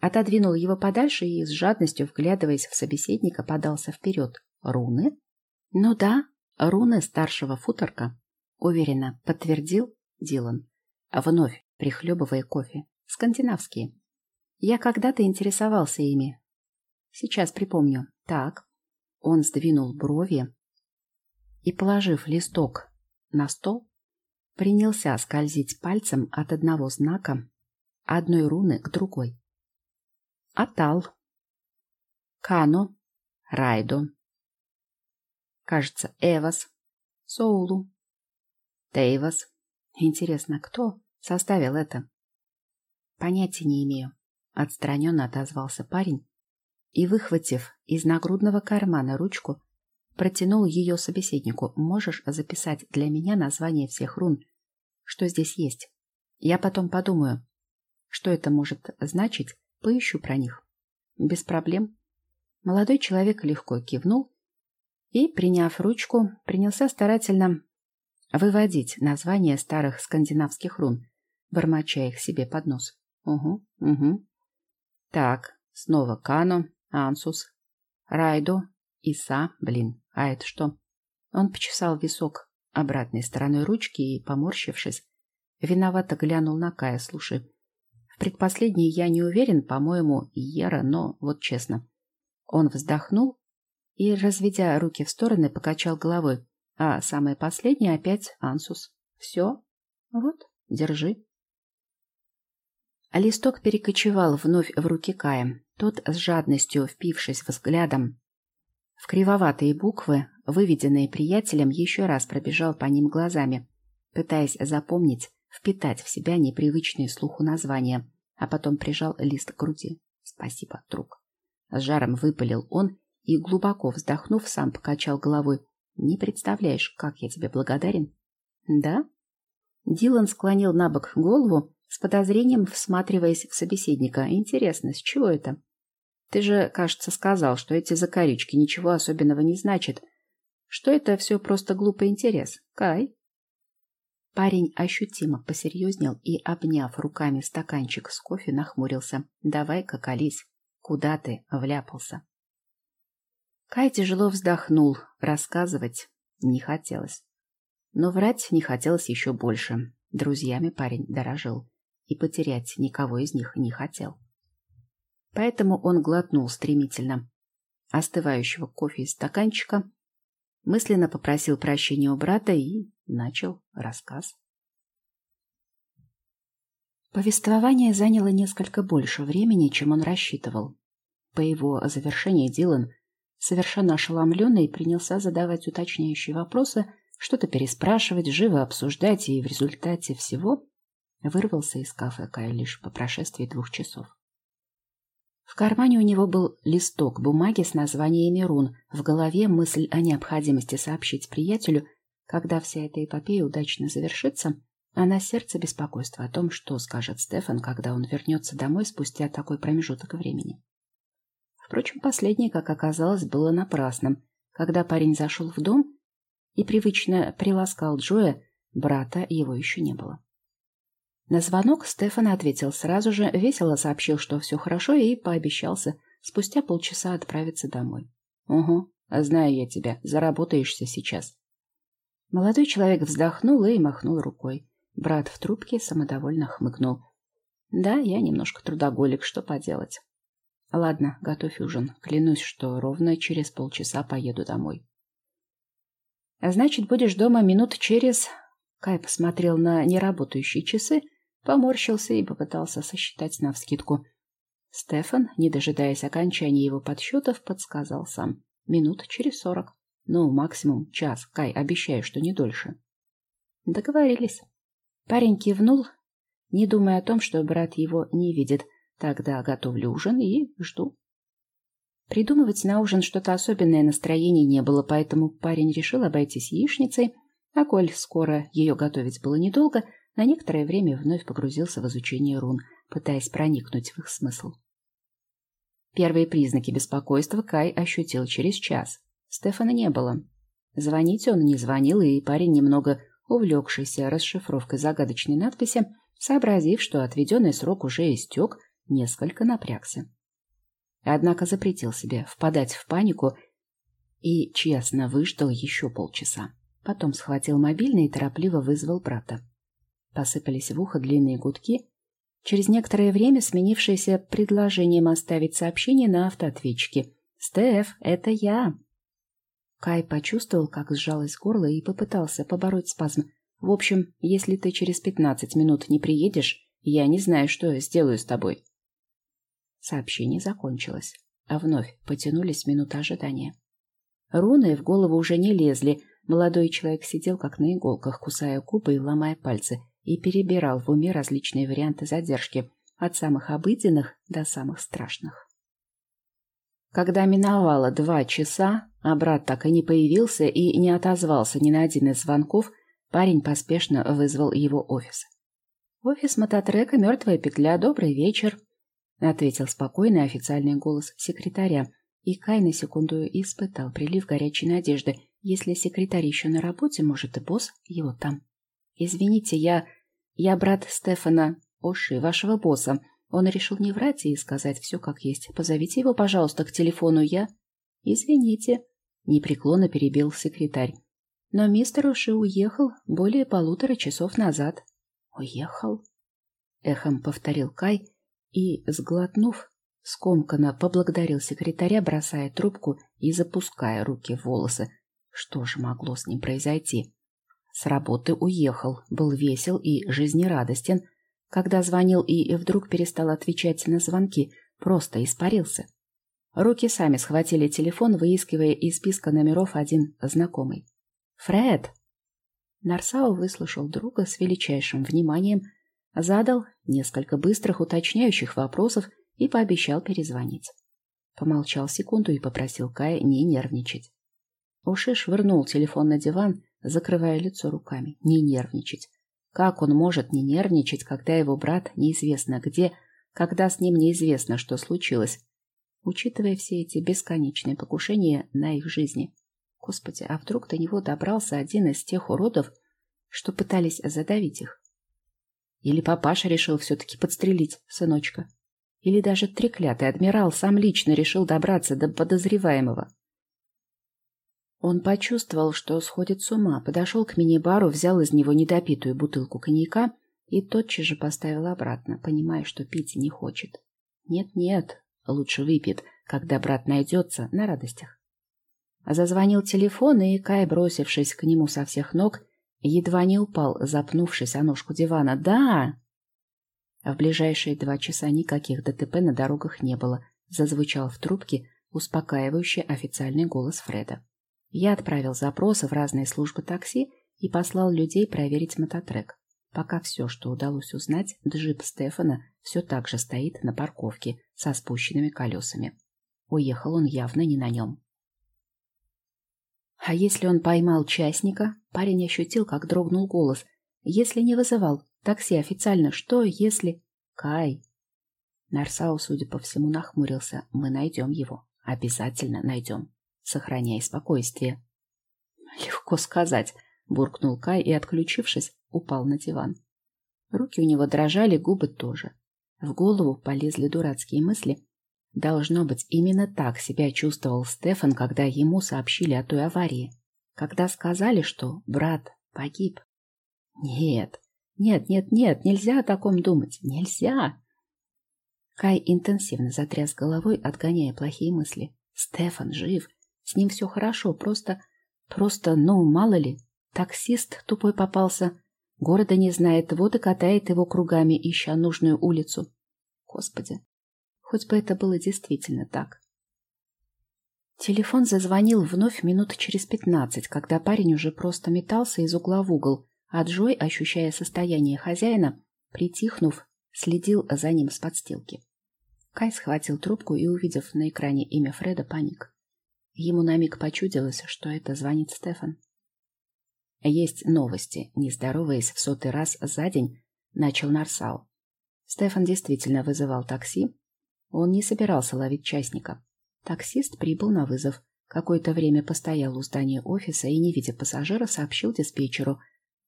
отодвинул его подальше и, с жадностью вглядываясь в собеседника, подался вперед. «Руны?» «Ну да, руны старшего футорка», — уверенно подтвердил Дилан, вновь прихлебывая кофе. «Скандинавские». Я когда-то интересовался ими. Сейчас припомню. Так. Он сдвинул брови и, положив листок на стол, принялся скользить пальцем от одного знака, одной руны к другой. Атал, Кано, Райдо. Кажется, Эвас, Соулу, Тейвас. Интересно, кто составил это? Понятия не имею. Отстраненно отозвался парень и, выхватив из нагрудного кармана ручку, протянул ее собеседнику. «Можешь записать для меня название всех рун, что здесь есть? Я потом подумаю, что это может значить, поищу про них». «Без проблем». Молодой человек легко кивнул и, приняв ручку, принялся старательно выводить названия старых скандинавских рун, бормоча их себе под нос. «Угу, угу. Так, снова Кано, Ансус, Райдо, Иса, блин, а это что? Он почесал висок обратной стороной ручки и, поморщившись, виновато глянул на Кая, слушай. В предпоследней я не уверен, по-моему, Ера, но вот честно. Он вздохнул и, разведя руки в стороны, покачал головой. А самое последнее опять Ансус. Все? Вот, держи. А листок перекочевал вновь в руки Кая. Тот, с жадностью впившись взглядом в кривоватые буквы, выведенные приятелем, еще раз пробежал по ним глазами, пытаясь запомнить, впитать в себя непривычные слуху названия, а потом прижал лист к груди. «Спасибо, друг». С жаром выпалил он и, глубоко вздохнув, сам покачал головой. «Не представляешь, как я тебе благодарен?» «Да?» Дилан склонил на бок голову, с подозрением всматриваясь в собеседника. Интересно, с чего это? Ты же, кажется, сказал, что эти закорючки ничего особенного не значат. Что это все просто глупый интерес. Кай? Парень ощутимо посерьезнел и, обняв руками стаканчик с кофе, нахмурился. Давай-ка колись. Куда ты вляпался? Кай тяжело вздохнул. Рассказывать не хотелось. Но врать не хотелось еще больше. Друзьями парень дорожил и потерять никого из них не хотел. Поэтому он глотнул стремительно остывающего кофе из стаканчика, мысленно попросил прощения у брата и начал рассказ. Повествование заняло несколько больше времени, чем он рассчитывал. По его завершении Дилан, совершенно ошеломленный, принялся задавать уточняющие вопросы, что-то переспрашивать, живо обсуждать, и в результате всего Вырвался из кафе Кай лишь по прошествии двух часов. В кармане у него был листок бумаги с названиями рун, в голове мысль о необходимости сообщить приятелю, когда вся эта эпопея удачно завершится, а на сердце беспокойство о том, что скажет Стефан, когда он вернется домой спустя такой промежуток времени. Впрочем, последнее, как оказалось, было напрасным. Когда парень зашел в дом и привычно приласкал Джоя, брата его еще не было. На звонок Стефан ответил сразу же, весело сообщил, что все хорошо, и пообещался спустя полчаса отправиться домой. «Угу, знаю я тебя, заработаешься сейчас». Молодой человек вздохнул и махнул рукой. Брат в трубке самодовольно хмыкнул. «Да, я немножко трудоголик, что поделать». Ладно, готовь ужин. Клянусь, что ровно через полчаса поеду домой. Значит, будешь дома минут через... Кай посмотрел на неработающие часы, поморщился и попытался сосчитать навскидку. Стефан, не дожидаясь окончания его подсчетов, подсказал сам. Минут через сорок. Ну, максимум час. Кай, обещаю, что не дольше. Договорились. Парень кивнул, не думая о том, что брат его не видит — Тогда готовлю ужин и жду. Придумывать на ужин что-то особенное настроения не было, поэтому парень решил обойтись яичницей, а коль скоро ее готовить было недолго, на некоторое время вновь погрузился в изучение рун, пытаясь проникнуть в их смысл. Первые признаки беспокойства Кай ощутил через час. Стефана не было. Звонить он не звонил, и парень, немного увлекшийся расшифровкой загадочной надписи, сообразив, что отведенный срок уже истек, несколько напрягся. Однако запретил себе впадать в панику и честно выждал еще полчаса. Потом схватил мобильный и торопливо вызвал брата. Посыпались в ухо длинные гудки, через некоторое время сменившиеся предложением оставить сообщение на автоответчике. «Стеф, это я!» Кай почувствовал, как сжалось горло и попытался побороть спазм. «В общем, если ты через пятнадцать минут не приедешь, я не знаю, что сделаю с тобой». Сообщение закончилось, а вновь потянулись минуты ожидания. Руны в голову уже не лезли. Молодой человек сидел как на иголках, кусая губы и ломая пальцы, и перебирал в уме различные варианты задержки, от самых обыденных до самых страшных. Когда миновало два часа, а брат так и не появился и не отозвался ни на один из звонков, парень поспешно вызвал его офис. «Офис мототрека «Мертвая петля», добрый вечер», — ответил спокойный официальный голос секретаря, и Кай на секунду испытал прилив горячей надежды. Если секретарь еще на работе, может, и босс его там. «Извините, я... я брат Стефана Оши, вашего босса. Он решил не врать и сказать все как есть. Позовите его, пожалуйста, к телефону. Я...» «Извините», — непреклонно перебил секретарь. «Но мистер Оши уехал более полутора часов назад». «Уехал?» — эхом повторил Кай, — и, сглотнув, скомканно поблагодарил секретаря, бросая трубку и запуская руки в волосы. Что же могло с ним произойти? С работы уехал, был весел и жизнерадостен, когда звонил и вдруг перестал отвечать на звонки, просто испарился. Руки сами схватили телефон, выискивая из списка номеров один знакомый. «Фред!» Нарсау выслушал друга с величайшим вниманием, Задал несколько быстрых уточняющих вопросов и пообещал перезвонить. Помолчал секунду и попросил Кая не нервничать. Уши швырнул телефон на диван, закрывая лицо руками. Не нервничать. Как он может не нервничать, когда его брат неизвестно где, когда с ним неизвестно, что случилось, учитывая все эти бесконечные покушения на их жизни? Господи, а вдруг до него добрался один из тех уродов, что пытались задавить их? Или папаша решил все-таки подстрелить сыночка. Или даже треклятый адмирал сам лично решил добраться до подозреваемого. Он почувствовал, что сходит с ума, подошел к мини-бару, взял из него недопитую бутылку коньяка и тотчас же поставил обратно, понимая, что пить не хочет. Нет-нет, лучше выпьет, когда брат найдется на радостях. Зазвонил телефон, и Кай, бросившись к нему со всех ног, Едва не упал, запнувшись о ножку дивана. «Да!» В ближайшие два часа никаких ДТП на дорогах не было. Зазвучал в трубке успокаивающий официальный голос Фреда. Я отправил запросы в разные службы такси и послал людей проверить мототрек. Пока все, что удалось узнать, джип Стефана все так же стоит на парковке со спущенными колесами. Уехал он явно не на нем. А если он поймал частника, парень ощутил, как дрогнул голос. Если не вызывал такси официально, что если... Кай. Нарсау, судя по всему, нахмурился. Мы найдем его. Обязательно найдем. Сохраняй спокойствие. Легко сказать, буркнул Кай и, отключившись, упал на диван. Руки у него дрожали, губы тоже. В голову полезли дурацкие мысли. Должно быть, именно так себя чувствовал Стефан, когда ему сообщили о той аварии. Когда сказали, что брат погиб. Нет, нет, нет, нет, нельзя о таком думать. Нельзя. Кай интенсивно затряс головой, отгоняя плохие мысли. Стефан жив. С ним все хорошо, просто... Просто, ну, мало ли, таксист тупой попался. Города не знает, вот и катает его кругами, ища нужную улицу. Господи, хоть бы это было действительно так. Телефон зазвонил вновь минут через пятнадцать, когда парень уже просто метался из угла в угол, а Джой, ощущая состояние хозяина, притихнув, следил за ним с подстилки. Кай схватил трубку и, увидев на экране имя Фреда, паник. Ему на миг почудилось, что это звонит Стефан. «Есть новости», — не здороваясь в сотый раз за день, начал Нарсау. Стефан действительно вызывал такси. Он не собирался ловить частника. Таксист прибыл на вызов. Какое-то время постоял у здания офиса и, не видя пассажира, сообщил диспетчеру.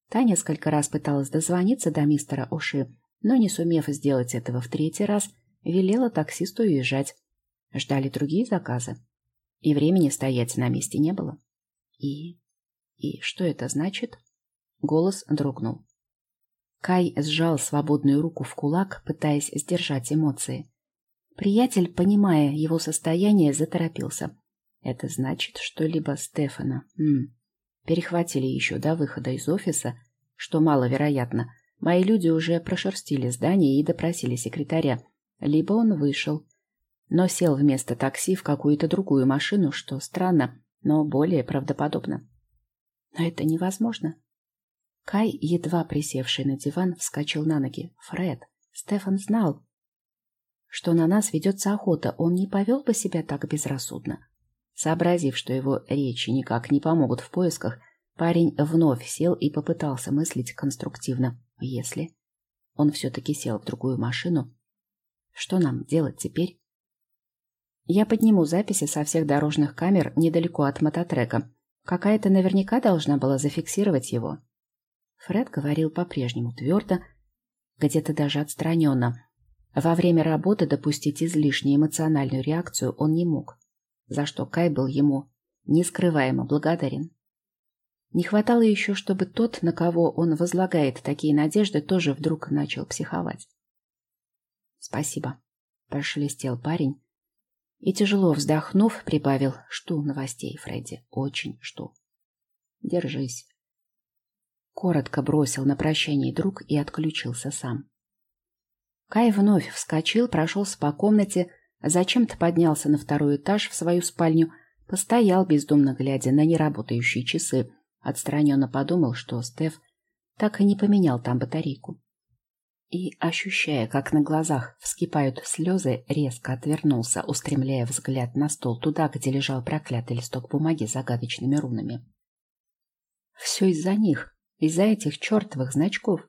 Та несколько раз пыталась дозвониться до мистера Оши, но, не сумев сделать этого в третий раз, велела таксисту уезжать. Ждали другие заказы. И времени стоять на месте не было. И... и что это значит? Голос дрогнул. Кай сжал свободную руку в кулак, пытаясь сдержать эмоции. Приятель, понимая его состояние, заторопился. Это значит, что либо Стефана м, перехватили еще до выхода из офиса, что маловероятно, мои люди уже прошерстили здание и допросили секретаря, либо он вышел, но сел вместо такси в какую-то другую машину, что странно, но более правдоподобно. Но это невозможно. Кай, едва присевший на диван, вскочил на ноги. Фред, Стефан знал, что на нас ведется охота, он не повел бы себя так безрассудно. Сообразив, что его речи никак не помогут в поисках, парень вновь сел и попытался мыслить конструктивно. Если он все-таки сел в другую машину, что нам делать теперь? Я подниму записи со всех дорожных камер недалеко от мототрека. Какая-то наверняка должна была зафиксировать его. Фред говорил по-прежнему твердо, где-то даже отстраненно. Во время работы допустить излишне эмоциональную реакцию он не мог, за что Кай был ему нескрываемо благодарен. Не хватало еще, чтобы тот, на кого он возлагает такие надежды, тоже вдруг начал психовать. «Спасибо», — прошелестел парень, и, тяжело вздохнув, прибавил, что новостей, Фредди, очень что. Держись. Коротко бросил на прощание друг и отключился сам. Кай вновь вскочил, прошелся по комнате, зачем-то поднялся на второй этаж в свою спальню, постоял, бездумно глядя на неработающие часы, отстраненно подумал, что Стеф так и не поменял там батарейку и, ощущая, как на глазах вскипают слезы, резко отвернулся, устремляя взгляд на стол туда, где лежал проклятый листок бумаги с загадочными рунами. Все из-за них, из-за этих чертовых значков.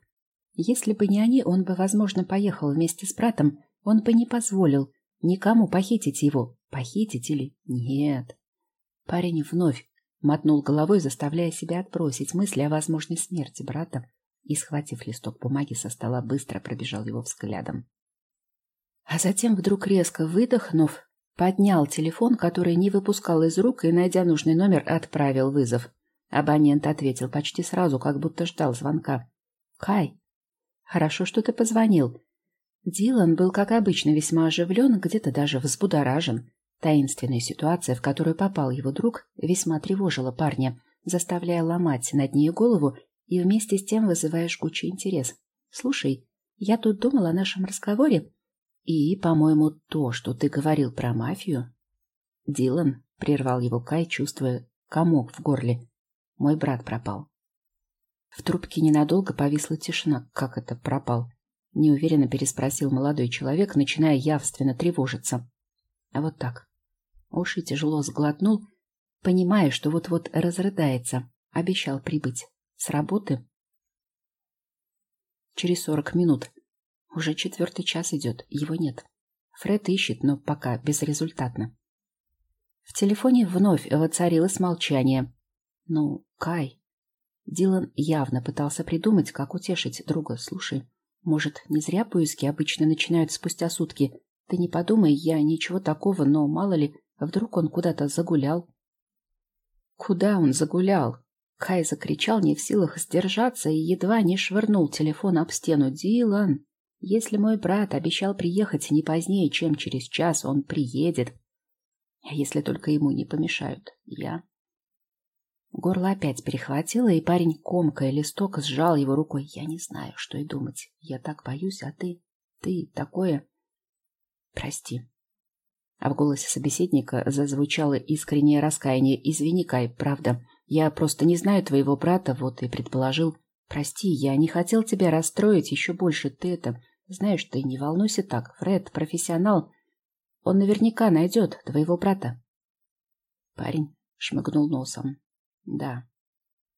Если бы не они, он бы, возможно, поехал вместе с братом, он бы не позволил никому похитить его. Похитить или нет? Парень вновь мотнул головой, заставляя себя отбросить мысли о возможной смерти брата и, схватив листок бумаги со стола, быстро пробежал его взглядом. А затем, вдруг резко выдохнув, поднял телефон, который не выпускал из рук, и, найдя нужный номер, отправил вызов. Абонент ответил почти сразу, как будто ждал звонка. «Кай, хорошо, что ты позвонил». Дилан был, как обычно, весьма оживлен, где-то даже взбудоражен. Таинственная ситуация, в которую попал его друг, весьма тревожила парня, заставляя ломать над ней голову и вместе с тем вызывая жгучий интерес. Слушай, я тут думал о нашем разговоре, и, по-моему, то, что ты говорил про мафию... Дилан прервал его Кай, чувствуя комок в горле. Мой брат пропал. В трубке ненадолго повисла тишина. Как это пропал? Неуверенно переспросил молодой человек, начиная явственно тревожиться. А вот так. Уши тяжело сглотнул, понимая, что вот-вот разрыдается. Обещал прибыть. С работы? Через сорок минут. Уже четвертый час идет, его нет. Фред ищет, но пока безрезультатно. В телефоне вновь воцарилось молчание. Ну, Кай. Дилан явно пытался придумать, как утешить друга. Слушай, может, не зря поиски обычно начинают спустя сутки. Ты не подумай, я ничего такого, но мало ли, вдруг он куда-то загулял. Куда он загулял? Кай закричал, не в силах сдержаться, и едва не швырнул телефон об стену. «Дилан, если мой брат обещал приехать не позднее, чем через час, он приедет. А если только ему не помешают, я...» Горло опять перехватило, и парень, комкая листок, сжал его рукой. «Я не знаю, что и думать. Я так боюсь, а ты... Ты такое...» «Прости». А в голосе собеседника зазвучало искреннее раскаяние. «Извини, Кай, правда...» Я просто не знаю твоего брата, вот и предположил. Прости, я не хотел тебя расстроить еще больше. Ты это... Знаешь, ты не волнуйся так. Фред, профессионал. Он наверняка найдет твоего брата. Парень шмыгнул носом. Да,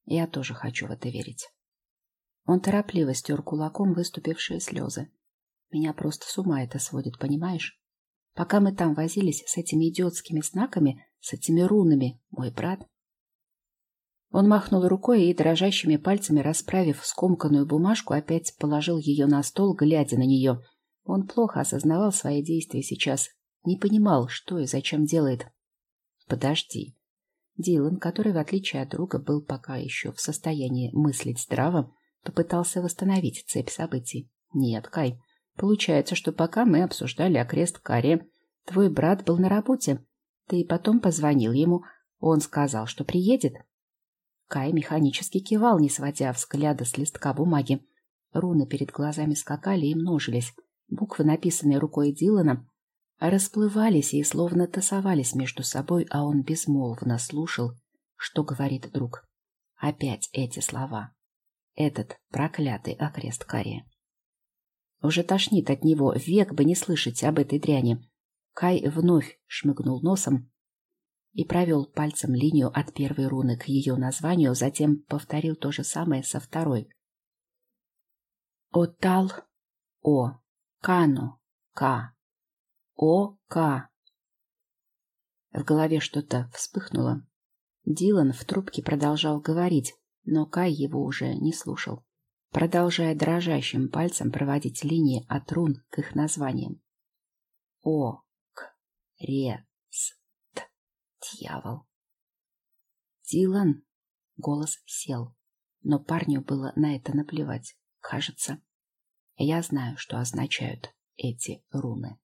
я тоже хочу в это верить. Он торопливо стер кулаком выступившие слезы. Меня просто с ума это сводит, понимаешь? Пока мы там возились с этими идиотскими знаками, с этими рунами, мой брат он махнул рукой и, дрожащими пальцами расправив скомканную бумажку, опять положил ее на стол, глядя на нее. Он плохо осознавал свои действия сейчас, не понимал, что и зачем делает. «Подожди». Дилан, который, в отличие от друга, был пока еще в состоянии мыслить здраво, попытался восстановить цепь событий. «Нет, Кай, получается, что пока мы обсуждали окрест Каре, твой брат был на работе. Ты потом позвонил ему, он сказал, что приедет, Кай механически кивал, не сводя взгляда с листка бумаги. Руны перед глазами скакали и множились. Буквы, написанные рукой Дилана, расплывались и словно тасовались между собой, а он безмолвно слушал, что говорит друг. Опять эти слова. Этот проклятый окрест Кария. Уже тошнит от него, век бы не слышать об этой дряни. Кай вновь шмыгнул носом, и провел пальцем линию от первой руны к ее названию, затем повторил то же самое со второй. Отал О Кано К О К В голове что-то вспыхнуло. Дилан в трубке продолжал говорить, но Кай его уже не слушал, продолжая дрожащим пальцем проводить линии от рун к их названиям. О К Ре С Дьявол. Дилан. Голос сел, но парню было на это наплевать. Кажется, я знаю, что означают эти руны.